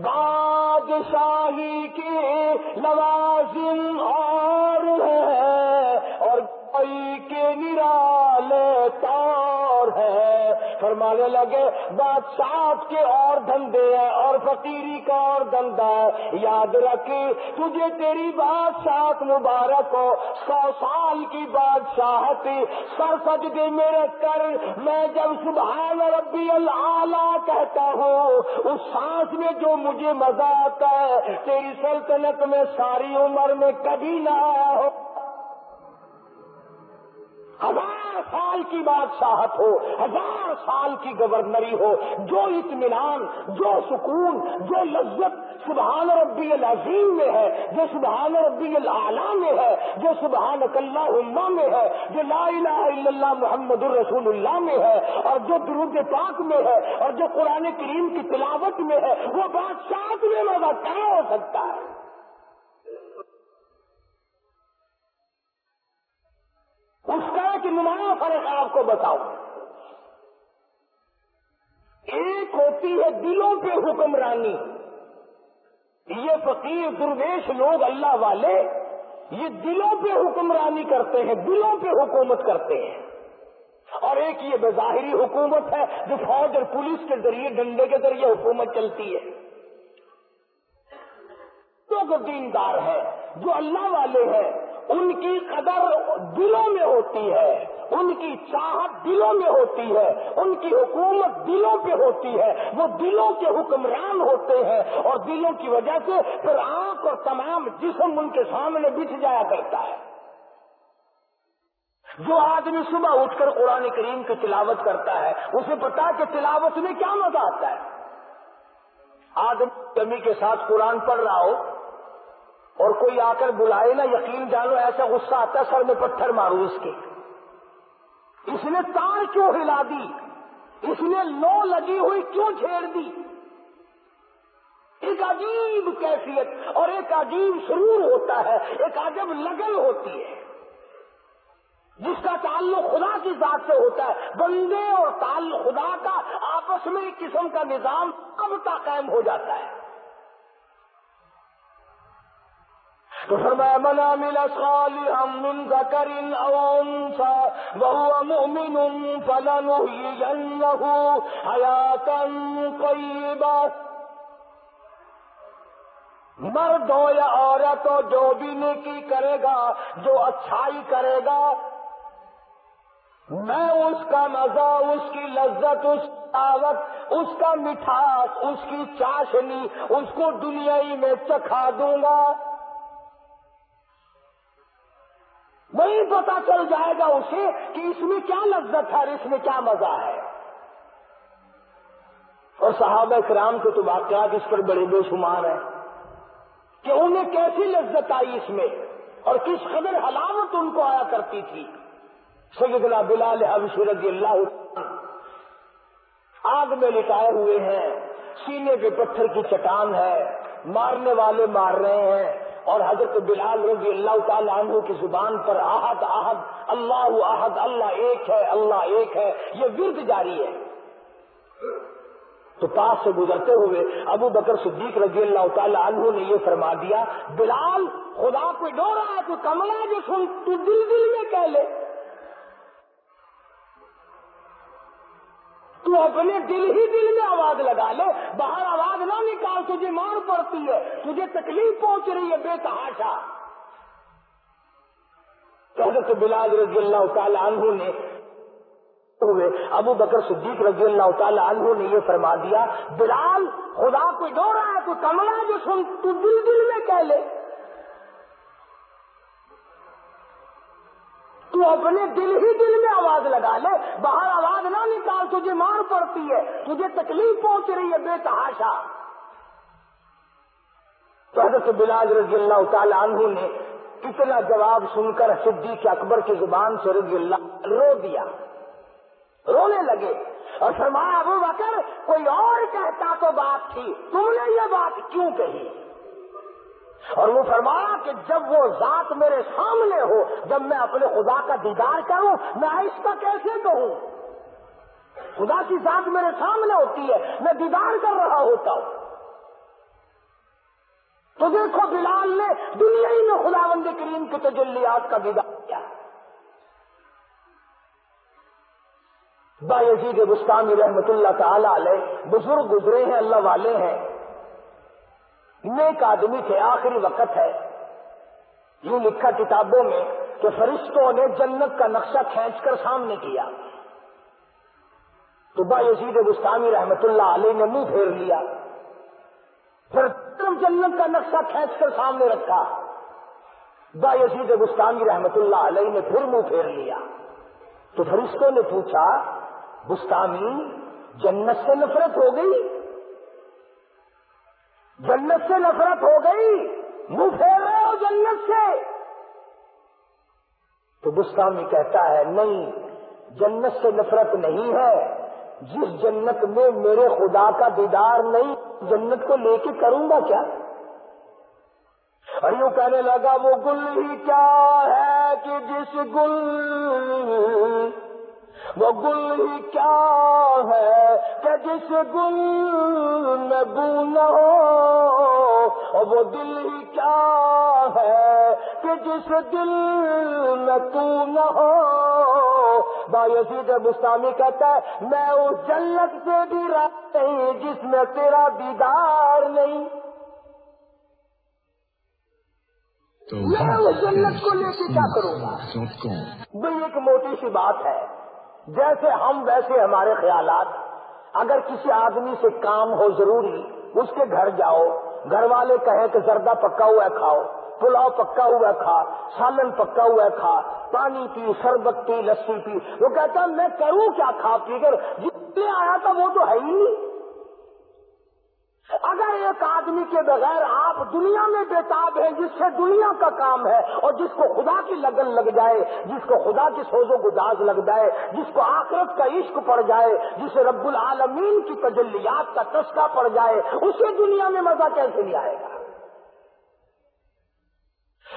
بادشاہی کے لوازم اور ہے۔ اور کوئی کے نرالے تار ہے۔ فرمانے لگے بادشاہ کے اور دھندے ہیں اور فقیری کا اور دھندا ہے۔ یاد رکھ تجھے تیری بادشاہت مبارک ہو۔ سو سال کی بادشاہت سر سجدے میرے کر۔ میں جب سبحان ربی اللہ کہتا ہوں، اس سانس میں جو مجھے مزہ آتا ہے، تیری سلطنت میں ساری عمر میں کبھی نہ آیا ہو۔ ہزار سال کی بادشاہت ہو، ہزار سال کی گورنری ہو، جو اطمینان، جو سکون، جو لذت سبحان ربی العظیم میں ہے، جو سبحان ربی العلیٰ میں ہے، جو سبحان اللہ میں ہے، جو لا الہ الا اللہ محمد الرسول اللہ میں ہے، اور جو درود پاک میں ہے، اور جو قرآن کریم کی تلاوت میں ہے، وہ بادشاہ میں مزہ کیا ہو سکتا ہے؟ اس کا نمایاں فرق آپ کو بتاؤ۔ ایک ہوتی ہے دلوں پہ حکمرانی۔ یہ فقیر، درویش لوگ اللہ والے یہ دلوں پہ حکمرانی کرتے ہیں، دلوں پہ حکومت کرتے ہیں۔ اور ایک یہ بظاہری حکومت ہے جو فوج اور پولیس کے ذریعے ڈنڈے کے ذریعے حکومت چلتی ہے۔ تو دیندار ہے، جو اللہ والے ہیں ان کی قدر دلوں میں ہوتی ہے، ان کی چاہت دلوں میں ہوتی ہے، ان کی حکومت دلوں پہ ہوتی ہے، وہ دلوں کے حکمران ہوتے ہیں اور دلوں کی وجہ سے پھر آنکھ اور تمام جسم ان کے سامنے بچھ جایا کرتا ہے۔ جو آدمی صبح اٹھ کر قرآن کریم کی تلاوت کرتا ہے، اسے پتا کہ تلاوت میں کیا مزہ آتا ہے۔ آدمی کمی کے ساتھ قرآن پڑھ رہا ہو اور کوئی آ کر بلائے نا یقین جانو ایسا غصہ آتا ہے، سر میں پتھر مارو اس کے۔ اس نے تار کیوں ہلا دی؟ اس نے لو لگی ہوئی کیوں چھیڑ دی؟ ایک عجیب کیفیت اور ایک عجیب سرور ہوتا ہے، ایک عجب لگن ہوتی ہے، جس کا تعلق خدا کی ذات سے ہوتا ہے۔ بندے اور تعلق خدا کا آپس میں ایک قسم کا نظام کب تک قائم ہو جاتا ہے۔ تو فرمایا من عمل صالحا من ذكر او انثى وهو مؤمن فلنحيينه حياة طيبة مرد ہو یا عورت ہو، جو بھی نیکی کرے گا، جو اچھائی کرے گا، میں اس کا مزہ، اس کی لذت، اس دعوت، اس کا مٹھاس، اس کی چاشنی، اس کو دنیائی میں چکھا دوں گا۔ وہی پتا چل جائے گا اسے کہ اس میں کیا لذت ہے اور اس میں کیا مزہ ہے۔ اور صحابہ کرام کے تو واقعات اس پر بڑے بے شمار ہیں کہ انہیں کیسی لذت آئی اس میں اور کس قدر حلاوت ان کو آیا کرتی تھی۔ سیدنا بلال حبش رضی اللہ آگ میں لٹائے ہوئے ہیں، سینے پہ پتھر کی چٹان ہے، مارنے والے مار رہے ہیں۔ اور حضرت بلال رضی اللہ تعالیٰ عنہ کی زبان پر آہد آہد، اللہ آہد، اللہ ایک ہے، اللہ ایک ہے، یہ ورد جاری ہے۔ تو پاس سے گزرتے ہوئے ابو بکر صدیق رضی اللہ تعالی عنہ نے یہ فرما دیا، بلال، خدا کو ڈورا ہے تو کملا جو سن، تو دل دل میں کہہ لے۔ تو اپنے دل ہی دل میں آواز لگا لے باہر آواز نہ نکال، تجھے مار پڑتی ہے، تجھے تکلیف پہنچ رہی ہے، بے تحاشا۔ حضرت بلال رضی اللہ تعالی عنہ نے ہوئے، ابو بکر صدیق رضی اللہ تعالی عنہ نے یہ فرما دیا، بلال، خدا کو ڈورا ہے تو کملا جو سن، تو دل دل میں کہہ لے۔ تو اپنے دل ہی دل میں آواز لگا لے، باہر آواز نہ نکال، تجھے مار پڑتی ہے، تجھے تکلیف پہنچ رہی ہے، بے تحاشا۔ تو حضرت بلال رضی اللہ تعالی عنہ نے کتنا جواب سن کر صدیق اکبر کی زبان سے رضی اللہ رو دیا۔ رونے لگے اور فرمایا، ابو بکر، کوئی اور کہتا تو بات تھی، تم نے یہ بات کیوں کہی؟ اور وہ فرمایا کہ جب وہ ذات میرے سامنے ہو، جب میں اپنے خدا کا دیدار کروں، میں اس کا کیسے کہوں؟ خدا کی ذات میرے سامنے ہوتی ہے، میں دیدار کر رہا ہوتا ہوں۔ تو دیکھو بلال نے دنیا ہی میں خدا بند کریم کی تجلیات کا دیدار کیا۔ با یزید بستانی رحمت اللہ تعالی علیہ، بزرگ گزرے ہیں، اللہ والے ہیں۔ نیک آدمی تھے آخری وقت ہے، یوں لکھا کتابوں میں کہ فرشتوں نے جنت کا نقشہ کھینچ کر سامنے کیا۔ تو با یزید بستانی رحمت اللہ علیہ نے منہ پھیر لیا۔ پھر جنت کا نقشہ کھینچ کر سامنے رکھا۔ با یزید بستانی رحمت اللہ علیہ نے پھر منہ پھیر لیا۔ تو فرشتوں نے پوچھا، بستانی، جنت سے نفرت ہو گئی؟ جنت سے نفرت ہو گئی، منہ پھیر رہے ہو جنت سے۔ تو بستانی کہتا ہے، نہیں، جنت سے نفرت نہیں ہے۔ جس جنت میں میرے خدا کا دیدار نہیں، جنت کو لے کے کروں گا کیا؟ اور یوں کہنے لگا، وہ گل ہی کیا ہے کہ جس گل وہ گل ہی کیا ہے کہ جس گل میں بو ہو اور وہ دل ہی کیا ہے کہ جس دل میں تو نہ ہو۔ بایزید بستانی کہتا ہے میں اس جنت سے بھی رات نہیں جس میں تیرا دیدار نہیں۔ میں اس جنت کو لے کے کیا کروں گا؟ بھائی ایک موٹی سی بات ہے۔ جیسے ہم ویسے ہمارے خیالات، اگر کسی آدمی سے کام ہو ضروری، اس کے گھر جاؤ گھر والے کہیں کہ زردہ پکا ہوا ہے کھاؤ، پلاؤ پکا ہوا کھا، سالن پکا ہوا کھا، پانی پی، شربت پی، لسی پی، وہ کہتا میں کروں کیا کھا پی کر جتنے آیا تھا وہ تو ہے ہی نہیں۔ اگر ایک آدمی کے بغیر آپ دنیا میں بےتاب ہیں، جس سے دنیا کا کام ہے، اور جس کو خدا کی لگن لگ جائے، جس کو خدا کی سوز و گداز لگ جائے، جس کو آخرت کا عشق پڑ جائے، جسے رب العالمین کی تجلیات کا چسکا پڑ جائے، اسے دنیا میں مزہ کیسے نہیں آئے گا؟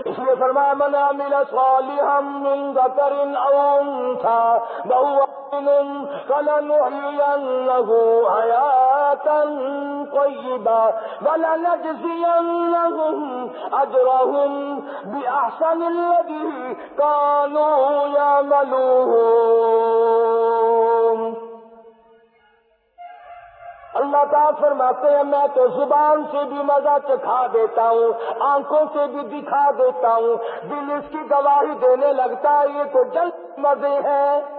اس لیے فرمایا، من عمل صالحا من ذکر او انثى وهو فلنحيينه حياة طيبة ولنجزينهم أجرهم بأحسن الذي كانوا يعملون. اللہ تعالیٰ فرماتے ہیں، میں تو زبان سے بھی مزہ چکھا دیتا ہوں، آنکھوں سے بھی دکھا دیتا ہوں، دل اس کی گواہی دینے لگتا ہے، یہ تو جلد مزے ہیں۔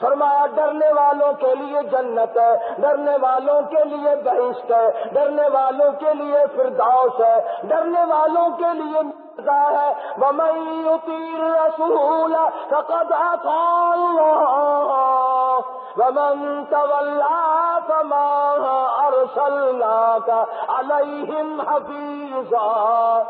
فرمایا ڈرنے والوں کے لیے جنت ہے، ڈرنے والوں کے لیے بہشت ہے، ڈرنے والوں کے لیے فردوس ہے، ڈرنے والوں کے لیے ہے۔ تیر رسول فقد ومن تولى فما أرسلناك عليهم حفيظا۔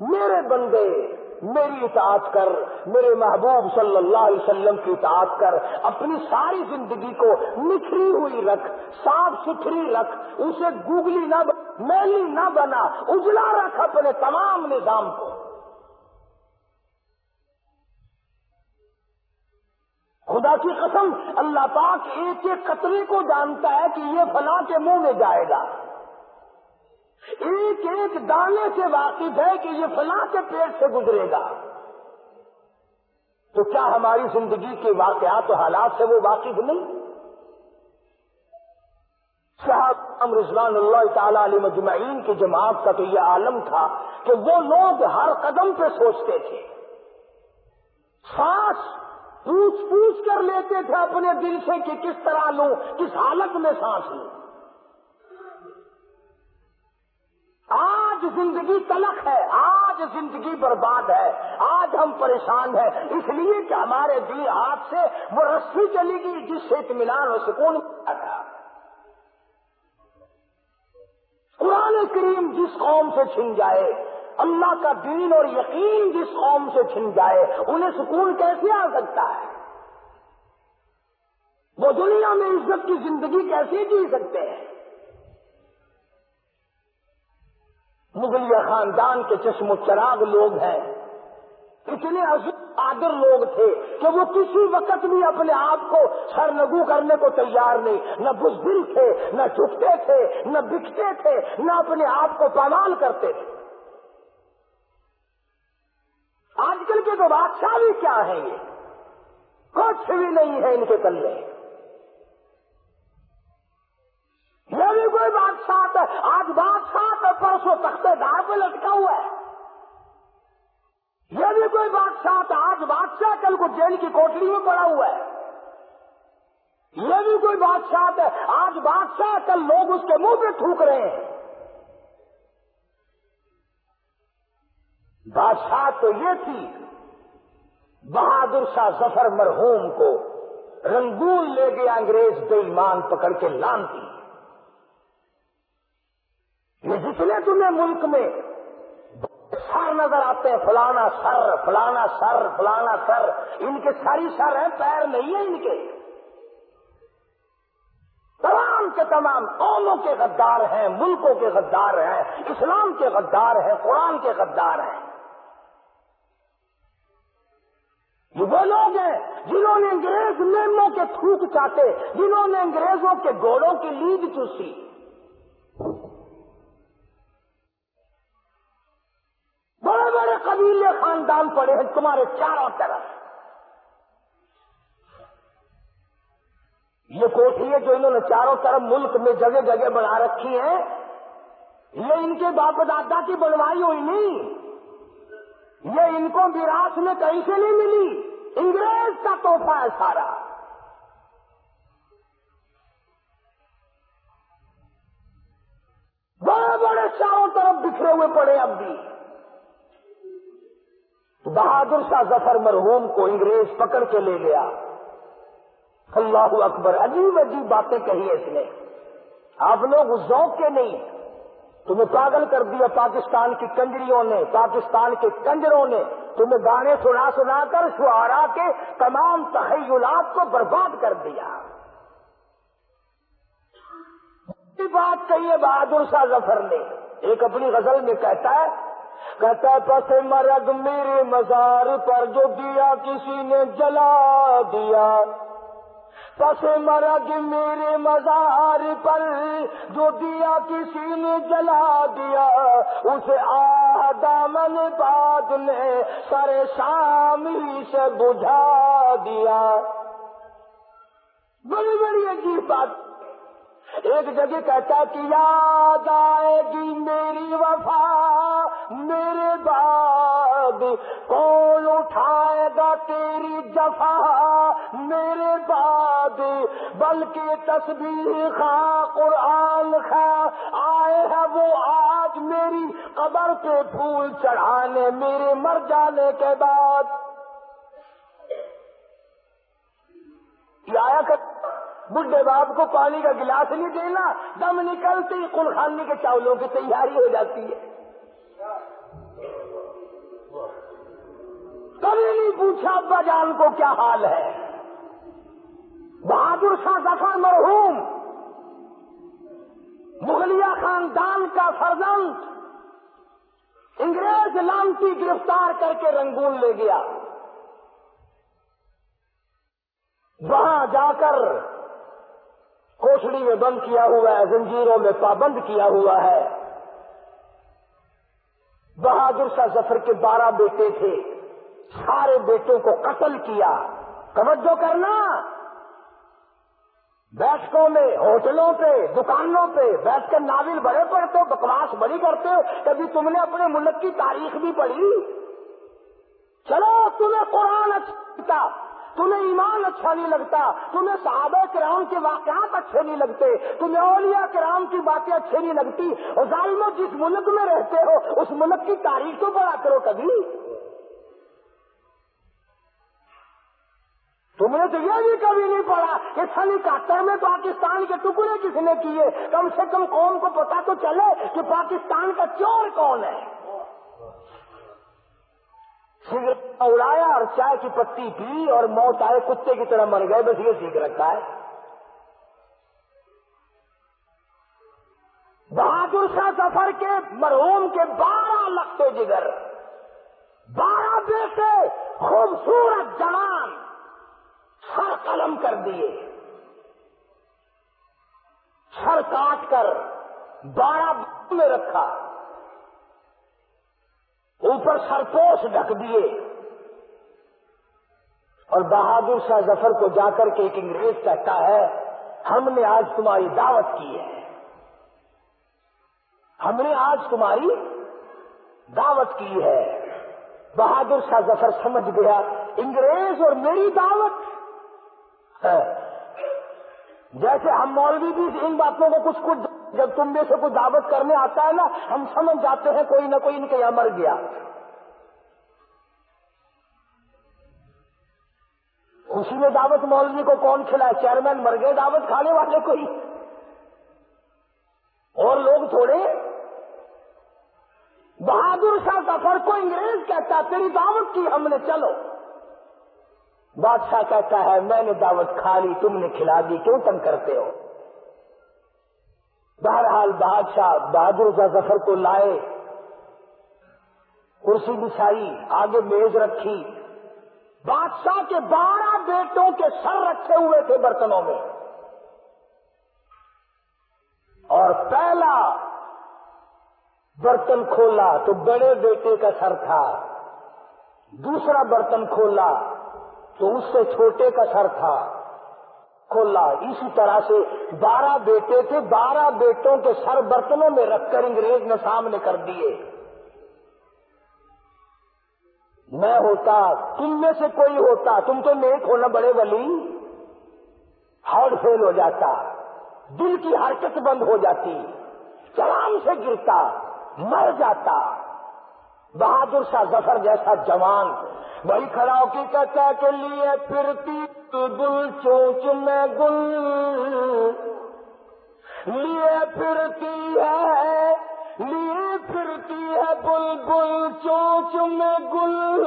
میرے بندے میری اطاعت کر، میرے محبوب صلی اللہ علیہ وسلم کی اطاعت کر، اپنی ساری زندگی کو نکھری ہوئی رکھ، صاف ستھری رکھ، اسے گوگلی نہ میلی نہ بنا، اجلا رکھ اپنے تمام نظام کو۔ خدا کی قسم، اللہ پاک ایک ایک قطرے کو جانتا ہے کہ یہ فلاں کے منہ میں جائے گا۔ ایک ایک دانے سے واقف ہے کہ یہ فلاں کے پیٹ سے گزرے گا۔ تو کیا ہماری زندگی کے واقعات و حالات سے وہ واقف نہیں؟ صاحب رضوان اللہ تعالی علیہ مجمعین کی جماعت کا تو یہ عالم تھا کہ وہ لوگ ہر قدم پہ سوچتے تھے۔ سانس پوچھ پوچھ کر لیتے تھے اپنے دل سے کہ کس طرح لوں، کس حالت میں سانس لوں۔ آج زندگی تلخ ہے، آج زندگی برباد ہے، آج ہم پریشان ہیں۔ اس لیے کہ ہمارے دل ہاتھ سے وہ رسی چلی گئی جس سے اطمینان اور سکون تھا۔ قرآن کریم جس قوم سے چھن جائے، اللہ کا دین اور یقین جس قوم سے چھن جائے، انہیں سکون کیسے آ سکتا ہے؟ وہ دنیا میں عزت کی زندگی کیسے جی سکتے ہیں؟ مغلیہ خاندان کے چشم و چراغ لوگ ہیں۔ اتنے آدر لوگ تھے کہ وہ کسی وقت بھی اپنے آپ کو سر نگو کرنے کو تیار نہیں۔ نہ بزدل تھے، نہ جھکتے تھے، نہ بکتے تھے، نہ اپنے آپ کو پامال کرتے تھے۔ آج کل کے تو بادشاہ بھی کیا ہیں یہ؟ کچھ بھی نہیں ہے ان کے کلے یہ بھی کوئی بادشاہ ہے۔ آج بادشاہ پرسوں تختے دار پہ لٹکا ہوا ہے۔ یہ بھی کوئی بادشاہ آج بادشاہ کل کو جیل کی کوٹری میں پڑا ہوا ہے۔ یہ بھی کوئی بادشاہ ہے۔ آج بادشاہ کل لوگ اس کے منہ پہ تھوک رہے ہیں۔ بادشاہ تو یہ تھی، بہادر شاہ ظفر مرحوم کو رنگول لے گیا انگریز بے ایمان پکڑ کے لانتی یہ جتنے تمہیں ملک میں سر نظر آتے ہیں، فلانا سر فلانا سر فلانا سر، ان کے ساری سر ہیں، پیر نہیں ہیں ان کے۔ تمام کے تمام قوموں کے غدار ہیں، ملکوں کے غدار ہیں، اسلام کے غدار ہیں، قرآن کے غدار ہیں۔ یہ وہ لوگ ہیں جنہوں نے انگریز میموں کے تھوک چاہتے جنہوں نے انگریزوں کے گوڑوں کی لیڈ چوسی۔ قبیلے خاندان پڑے ہیں، تمہارے چاروں طرف۔ یہ کوٹھیے جو انہوں نے چاروں طرف ملک میں جگہ جگہ بنا رکھی ہیں یہ ان کے باپ دادا کی بنوائی ہوئی نہیں۔ یہ ان کو وراث میں کہیں سے نہیں ملی۔ انگریز کا تحفہ ہے سارا۔ بڑے بڑے چاروں طرف بکھرے ہوئے پڑے اب بھی۔ بہادر شاہ ظفر مرحوم کو انگریز پکڑ کے لے گیا۔ اللہ اکبر، عجیب عجیب باتیں کہی اس نے۔ آپ لوگ ذوق کے نہیں۔ تمہیں پاگل کر دیا پاکستان کی کنجریوں نے، پاکستان کے کنجروں نے۔ تمہیں گانے سنا سنا کر شعرا کے تمام تخیلات کو برباد کر دیا۔ بات کہیے بہادر شاہ ظفر نے۔ ایک اپنی غزل میں کہتا ہے کہتا پس مرگ میرے مزار پر جو دیا کسی نے جلا دیا۔ پس مرگ میرے مزار پر جو دیا کسی نے جلا دیا اسے آ دامن باد نے سر شامی سے بجھا دیا۔ بڑی بڑی عجیب بات۔ ایک جگہ کہتا کہ یاد آئے گی میری وفا، میرے بعد کون اٹھائے گا تیری جفا؟ میرے بعد، بلکہ تصویر خواہ قرآن خواہ آئے ہیں وہ آج میری قبر پہ پھول چڑھانے، میرے مر جانے کے بعد۔ آیا کر بڈھے باپ کو پانی کا گلاس نہیں دینا، دم نکلتے ہی کلخانی کے چاولوں کی تیاری ہو جاتی ہے۔ کبھی نہیں پوچھا ابا جان کو کیا حال ہے۔ بہادر شاہ ظفر مرحوم۔ مغلیہ خاندان کا فرزند۔ انگریز لانتی گرفتار کر کے رنگون لے گیا۔ وہاں جا کر کوٹڑی میں بند کیا ہوا ہے، زنجیروں میں پابند کیا ہوا ہے۔ بہادر شاہ ظفر کے بارہ بیٹے تھے۔ سارے بیٹوں کو قتل کیا۔ توجہ کرنا۔ بیٹھکوں میں، ہوٹلوں پہ، دکانوں پہ۔ بیٹھ کر ناول بڑے پڑھتے ہو، بکواس بڑی کرتے ہو، کبھی تم نے اپنے ملک کی تاریخ بھی پڑھی۔ چلو، تمہیں قرآن اچھا تمہیں ایمان اچھا نہیں لگتا، تمہیں صحابہ کرام کے واقعات اچھے نہیں لگتے، تمہیں اولیاء کرام کی باتیں اچھی نہیں لگتی۔ اور ظالموں جس ملک میں رہتے ہو، اس ملک کی تاریخ تو پڑھا کرو کبھی۔ تم نے تو یہ بھی کبھی نہیں پڑھا کہ سن اکہتر میں پاکستان کے ٹکڑے کس نے کیے۔ کم سے کم قوم کو پتا تو چلے کہ پاکستان کا چور کون ہے۔ سگریٹ اڑایا اور چائے کی پتی پی اور موت آئے کتے کی طرح مر گئے، بس یہ سیکھ رکھا ہے۔ بہادر شاہ سفر کے مرحوم کے بارہ لگتے جگر، بارہ بیٹے خوبصورت جوان سر قلم کر دیے۔ سر کاٹ کر بارہ میں رکھا۔ اوپر سرپوش ڈھک دیے۔ اور بہادر شاہ ظفر کو جا کر کے ایک انگریز کہتا ہے، ہم نے آج تمہاری دعوت کی ہے۔ ہم نے آج تمہاری دعوت کی ہے۔ بہادر شاہ ظفر سمجھ گیا، انگریز اور میری دعوت ہے۔ جیسے ہم مولوی بھی ان باتوں کو کچھ کچھ جب تم میں سے کوئی دعوت کرنے آتا ہے نا، ہم سمجھ جاتے ہیں کوئی نہ کوئی ان کے یہاں مر گیا۔ خوشی میں دعوت مولوی کو کون کھلائے؟ چیئرمین مر گئے، دعوت کھانے والے کوئی۔ اور لوگ تھوڑے۔ بہادر شاہ ظفر کو انگریز کہتا تیری دعوت کی، ہم نے چلو۔ بادشاہ کہتا ہے، میں نے دعوت کھا لی، تم نے کھلا دی، کیوں تم کرتے ہو؟ بہرحال بادشاہ بہادر شاہ ظفر کو لائے، کرسی بچھائی، آگے میز رکھی۔ بادشاہ کے بارہ بیٹوں کے سر رکھے ہوئے تھے برتنوں میں۔ اور پہلا برتن کھولا تو بڑے بیٹے کا سر تھا۔ دوسرا برتن کھولا تو اس سے چھوٹے کا سر تھا۔ کھولا۔ اسی طرح سے بارہ بیٹے تھے، بارہ بیٹوں کے سر برتنوں میں رکھ کر انگریز نے سامنے کر دیے۔ میں ہوتا، تم میں سے کوئی ہوتا، تم تو نیک ہونا بڑے ولی۔ ہارڈ فیل ہو جاتا، دل کی حرکت بند ہو جاتی چلام سے گرتا، مر جاتا۔ بہادر شاہ ظفر جیسا جوان وہی کھڑا ہو کے کہتا کے لیے پھرتی، تو گل چوچ میں گل لیے پھرتی ہے، لیے پھرتی ہے بل بل چوچ میں گل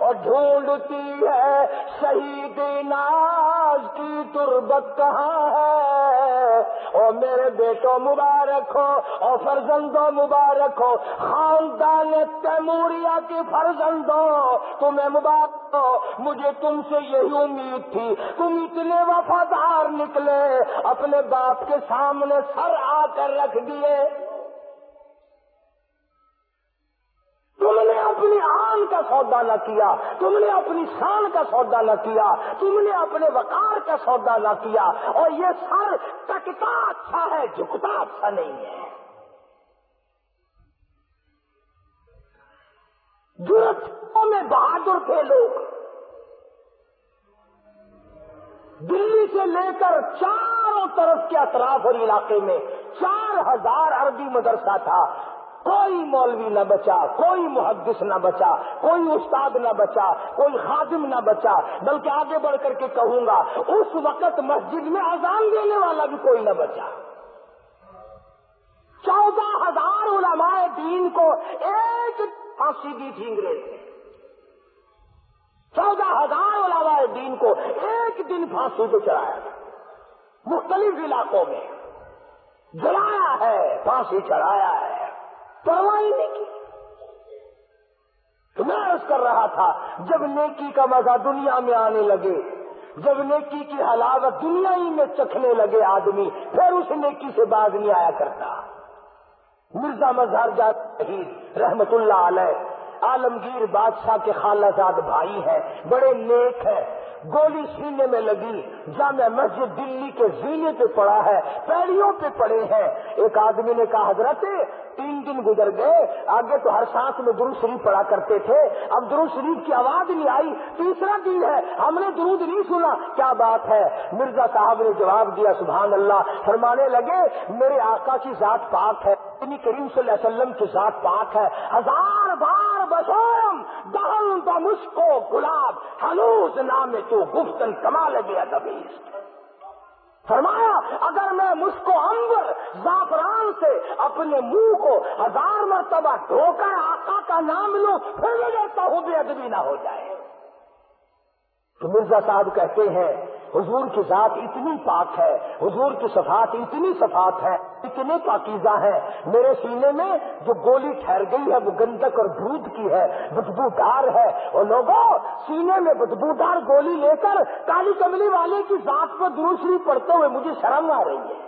اور ڈھونڈتی ہے شہید ناز کی تربت کہاں ہے؟ او میرے بیٹوں مبارک ہو اور فرزندوں مبارک ہو۔ خاندان تیموریا کی فرزندوں، تمہیں مبارک ہو۔ مجھے تم سے یہی امید تھی، تم اتنے وفادار نکلے، اپنے باپ کے سامنے سر آ کر رکھ دیے۔ تم نے اپنی آن کا سودا نہ کیا، تم نے اپنی شان کا سودا نہ کیا، تم نے اپنے وقار کا سودا نہ کیا، اور یہ سر کٹتا اچھا ہے، جھکتا اچھا نہیں ہے۔ جرتوں میں بہادر تھے لوگ۔ دلی سے لے کر چاروں طرف کے اطراف اور علاقے میں چار ہزار عربی مدرسہ تھا۔ کوئی مولوی نہ بچا، کوئی محدث نہ بچا، کوئی استاد نہ بچا، کوئی خادم نہ بچا، بلکہ آگے بڑھ کر کے کہوں گا، اس وقت مسجد میں اذان دینے والا بھی کوئی نہ بچا۔ چودہ ہزار علماء دین کو ایک پھانسی دی تھی انگریز نے۔ چودہ ہزار علماء دین کو ایک دن پھانسی پہ چڑھایا تھا۔ مختلف علاقوں میں جلایا ہے، پھانسی چڑھایا ہے۔ پرواہ نہیں کی۔ تو میں عرض کر رہا تھا، جب نیکی کا مزہ دنیا میں آنے لگے، جب نیکی کی حلاوت دنیا ہی میں چکھنے لگے آدمی، پھر اس نیکی سے باز نہیں آیا کرتا۔ مرزا مظہر جات شہید، رحمت اللہ علیہ، عالمگیر بادشاہ کے خالہ زاد بھائی ہیں، بڑے نیک ہیں۔ گولی سینے میں لگی۔ جامع مسجد دلی کے زینے پہ پڑا ہے، پیڑیوں پہ پڑے ہیں۔ ایک آدمی نے کہا، حضرت، تین دن گزر گئے، آگے تو ہر سانس میں درود شریف پڑا کرتے تھے۔ اب درود شریف کی آواز نہیں آئی، تیسرا دن ہے۔ ہم نے درود نہیں سنا۔ کیا بات ہے؟ مرزا صاحب نے جواب دیا، سبحان اللہ۔ فرمانے لگے، میرے آقا کی ذات پاک ہے۔ کریم صلی اللہ علیہ وسلم کی ذات پاک ہے۔ ہزار بار بسوم دہن تو گلاب ہنوز نام تو گفتن کمال گیا دبیز فرمایا، اگر میں مشکو امبر زعفران سے اپنے منہ کو ہزار مرتبہ دھو کر آقا کا نام لوں، پھر میں دیتا ہوں بے ادبی نہ ہو جائے۔ تو مرزا صاحب کہتے ہیں حضور کی ذات اتنی پاک ہے، حضور کی صفات اتنی صفات ہے اتنے پاکیزہ ہیں۔ میرے سینے میں جو گولی ٹھہر گئی ہے، وہ گندک اور دودھ کی ہے، بدبودار ہے۔ اور لوگوں، سینے میں بدبودار گولی لے کر کالی کملی والے کی ذات پر دوسری پڑتے ہوئے مجھے شرم آ رہی ہے۔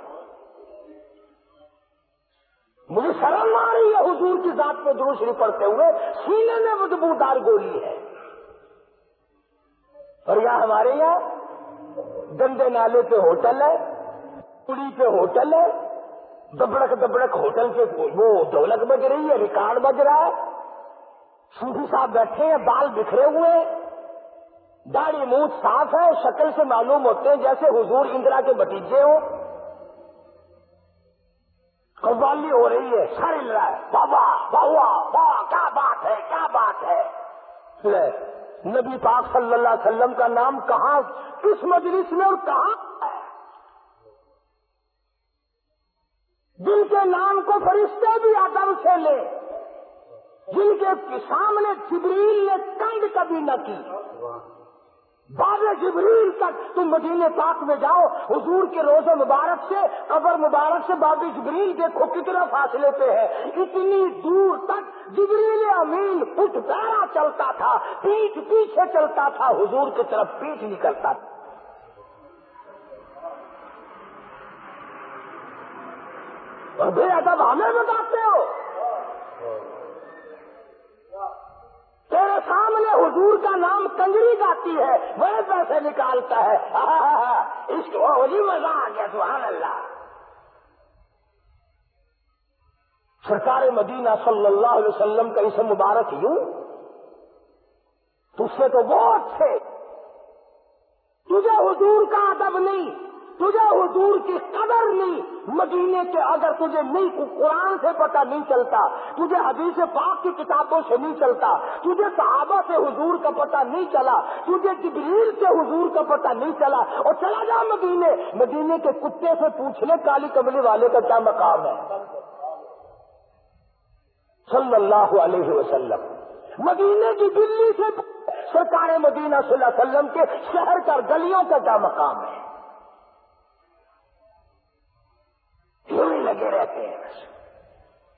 مجھے شرم آ رہی ہے حضور کی ذات پہ دوسری پڑتے ہوئے۔ سینے میں بدبودار گولی ہے۔ اور یہاں ہمارے یہاں گندے نالے پہ ہوٹل ہے پوڑی پہ ہوٹل ہے، دبڑک دبڑک ہوٹل کے وہ ڈولک بج رہی ہے، ریکارڈ بج رہا ہے۔ سوفی صاحب بیٹھے ہیں، بال بکھرے ہوئے۔ داڑھی منہ صاف ہے، شکل سے معلوم ہوتے ہیں جیسے حضور اندرا کے بتیجے ہوں۔ قوالی ہو رہی ہے، سر ہل رہا ہے۔ بابا بہوا بابا، کیا بات ہے، کیا بات ہے؟ نبی پاک صلی اللہ علیہ وسلم کا نام کہاں، کس مجلس میں اور کہاں؟ جن کے نام کو فرشتے بھی ادب سے لے، جن کے سامنے جبریل نے کنڈ کبھی نہ کی۔ باب جبریل تک تم مدینے پاک میں جاؤ، حضور کے روزے مبارک سے، قبر مبارک سے باب جبریل دیکھو کتنا فاصلے پہ ہے۔ اتنی دور تک جبریل امین اٹھ پیرا چلتا تھا، پیٹ پیچھے چلتا تھا، حضور کی طرف پیٹ نکلتا تھا۔ اور بے ادب ہمیں بتاتے ہو۔ تیرے سامنے حضور کا نام کنجری گاتی ہے، بڑے پیسے نکالتا ہے۔ اس کو مزہ آ گیا، سبحان اللہ۔ سرکار مدینہ صلی اللہ علیہ وسلم کا اسم مبارک یوں؟ تجھ سے تو بہت تھے۔ تجھے حضور کا تجھے حضور کی قدر نہیں، مدینے کے اگر تجھے نہیں قرآن سے پتہ نہیں چلتا، تجھے حدیث پاک کی کتابوں سے نہیں چلتا، تجھے صحابہ سے حضور کا پتہ نہیں چلا، تجھے جبریل سے حضور کا پتہ نہیں چلا، اور چلا جا مدینے۔ مدینے کے کتے سے پوچھنے کالی کملی والے کا کیا مقام ہے؟ صلی اللہ علیہ وسلم۔ مدینے کی دلی سے سرکار مدینہ صلی اللہ علیہ وسلم کے شہر کا گلیوں کا کیا مقام ہے؟ لگے رہتے ہیں۔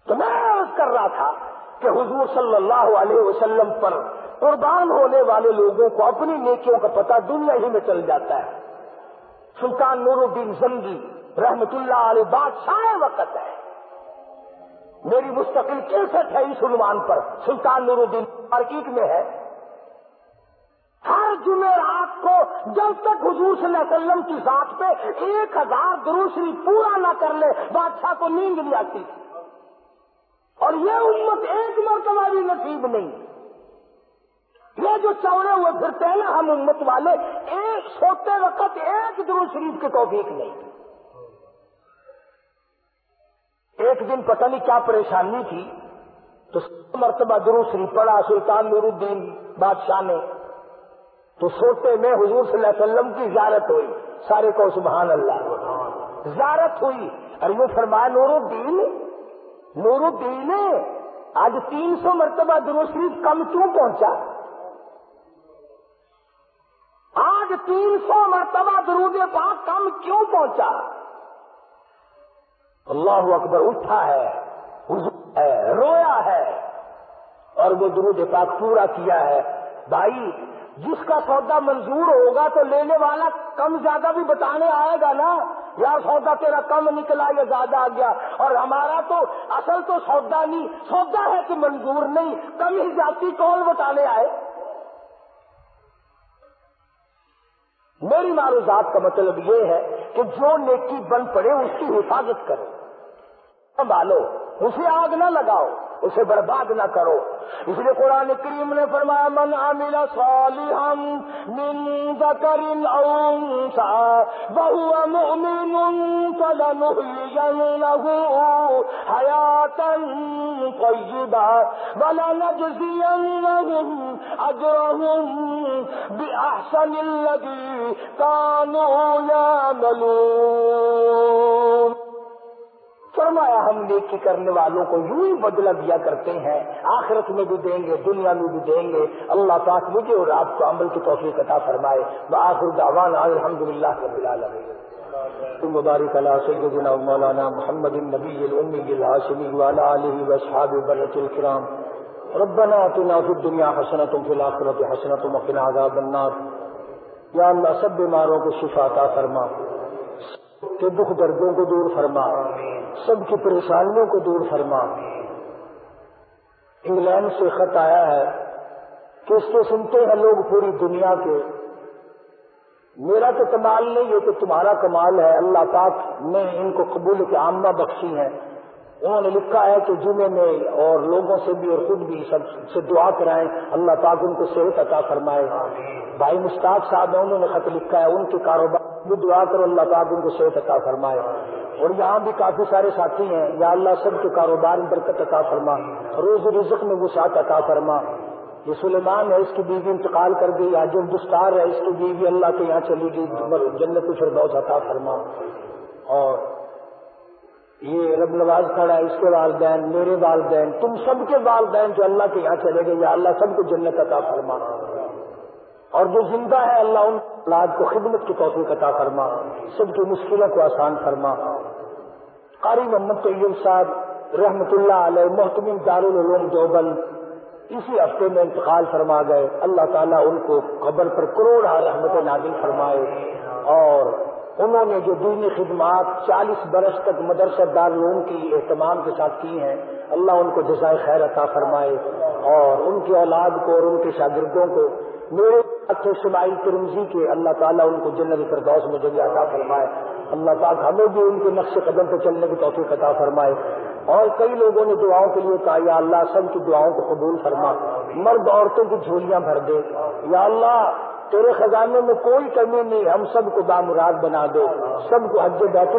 تو میں عرض کر رہا تھا کہ حضور صلی اللہ علیہ وسلم پر قربان ہونے والے لوگوں کو اپنی نیکیوں کا پتہ دنیا ہی میں چل جاتا ہے۔ سلطان نور الدین زنگی رحمت اللہ علیہ بادشاہ وقت ہے۔ میری مستقل کیسٹ ہے اس عنوان پر۔ سلطان نور الدین مارکیٹ میں ہے۔ ہر جمعرات کو جب تک حضور صلی اللہ علیہ وسلم کی ذات پہ ایک ہزار دروسری پورا نہ کر لے، بادشاہ کو نیند نہیں آتی۔ اور یہ امت ایک مرتبہ بھی نصیب نہیں۔ یہ جو چوڑے ہوئے پھرتے ہیں نا ہم امت والے، ایک سوتے وقت ایک درو شریف کی توفیق نہیں۔ ایک دن پتہ نہیں کیا پریشانی تھی، تو مرتبہ درو شریف پڑا سلطان نور الدین بادشاہ نے تو سوتے میں حضور صلی اللہ علیہ وسلم کی زیارت ہوئی۔ سارے کو سبحان اللہ۔ زیارت ہوئی۔ اور یہ فرمایا نور الدین نور الدین آج تین سو مرتبہ درو شریف کم کیوں پہنچا؟ آج تین سو مرتبہ درود پاک کم کیوں پہنچا؟ اللہ اکبر اٹھا ہے ہے، رویا ہے۔ اور وہ درود پاک پورا کیا ہے۔ بھائی جس کا سودا منظور ہوگا تو لینے والا کم زیادہ بھی بتانے آئے گا نا یار سودا تیرا کم نکلا، یا زیادہ آ گیا۔ اور ہمارا تو اصل تو سودا نہیں، سودا ہے کہ منظور نہیں۔ کم ہی جاتی، کون بتانے آئے؟ میری معروضات کا مطلب یہ ہے کہ جو نیکی بن پڑے، اس کی حفاظت کرو۔ سنبھالو اسے آگ نہ لگاؤ، اسے برباد نہ کرو۔ اس لیے قرآن کریم نے فرمایا، من عمل صالحا من ذکر او انثى وهو مؤمن فلنحيينه حياة طيبة ولنجزينهم أجرهم بأحسن الذي كانوا يعملون. فرمایا، ہم نیکی کرنے والوں کو یوں ہی بدلا دیا کرتے ہیں۔ آخرت میں بھی دیں گے، دنیا میں بھی دیں گے۔ اللہ پاک مجھے اور آپ کو عمل کی توفیق عطا فرمائے۔ بآخر دعوان الحمد للہ رب العالمین۔ مبارک علی سیدنا مولانا محمد النبی المی الہاشمی وعلی آلہ واصحاب برۃ الکرام۔ ربنا اتنا فی الدنیا حسنۃ فی الاخرۃ حسنۃ وقنا عذاب النار۔ یا اللہ سب بیماروں کو شفا عطا فرما۔ کے دکھ دردوں کو دور فرما سب کی پریشانیوں کو دور فرما۔ انگلینڈ سے خط آیا ہے کہ اس کو سنتے ہیں لوگ پوری دنیا کے۔ میرا تو کمال نہیں ہے کہ تمہارا کمال ہے۔ اللہ پاک نے ان کو قبول کے آمدہ بخشی ہے۔ انہوں نے لکھا ہے کہ جمعے میں اور لوگوں سے بھی اور خود بھی سب سے دعا کرائیں اللہ پاک ان کو صحت عطا فرمائے۔ بھائی مشتاق صاحب ہیں انہوں نے خط لکھا ہے ان کے کاروبار بھی دعا کرو اللہ پاک ان کو صحت عطا فرمائے۔ اور یہاں بھی کافی سارے ساتھی ہیں۔ یا اللہ سب کے کاروبار میں برکت عطا فرما۔ روز رزق میں وسعت عطا فرما۔ یہ سلیمان ہے، اس کی بیوی انتقال کر گئی۔ آج دستار ہے، اس کی بیوی اللہ کے یہاں چلی گئی۔ جنت فردوس عطا فرما۔ اور یہ رب نواز کھڑا ہے، اس کے والدین، میرے والدین، تم سب کے والدین جو اللہ کے یہاں چلے گئے، یا اللہ سب کو جنت عطا فرما۔ اور جو زندہ ہے اللہ ان اولاد کو خدمت کی توفیق عطا فرما، سب کی مشکلوں کو آسان فرما۔ قاری محمد طیب صاحب رحمت اللہ علیہ، محتمین دارالعلوم دیوبند اسی ہفتے میں انتقال فرما گئے۔ اللہ تعالیٰ ان کو قبر پر کروڑ رحمت نازل فرمائے۔ اور انہوں نے جو دینی خدمات چالیس برس تک مدرسہ دارالعلوم کی اہتمام کے ساتھ کی ہیں، اللہ ان کو جزائے خیر عطا فرمائے۔ اور ان کی اولاد کو اور ان کے شاگردوں کو میرے اچھے شمائی ترمزی کے اللہ تعالیٰ ان کو جنت فردوس میں جگہ عطا فرمائے۔ اللہ پاک ہمیں بھی ان کے نقش قدم پہ چلنے کی توفیق عطا فرمائے۔ اور کئی لوگوں نے دعاؤں کے لیے کہا، یا اللہ سب کی دعاؤں کو قبول فرما۔ مرد عورتوں کی جھولیاں بھر دے۔ یا اللہ، تیرے خزانے میں کوئی کمی نہیں، ہم سب کو بامراد بنا دے۔ سب کو حج بیت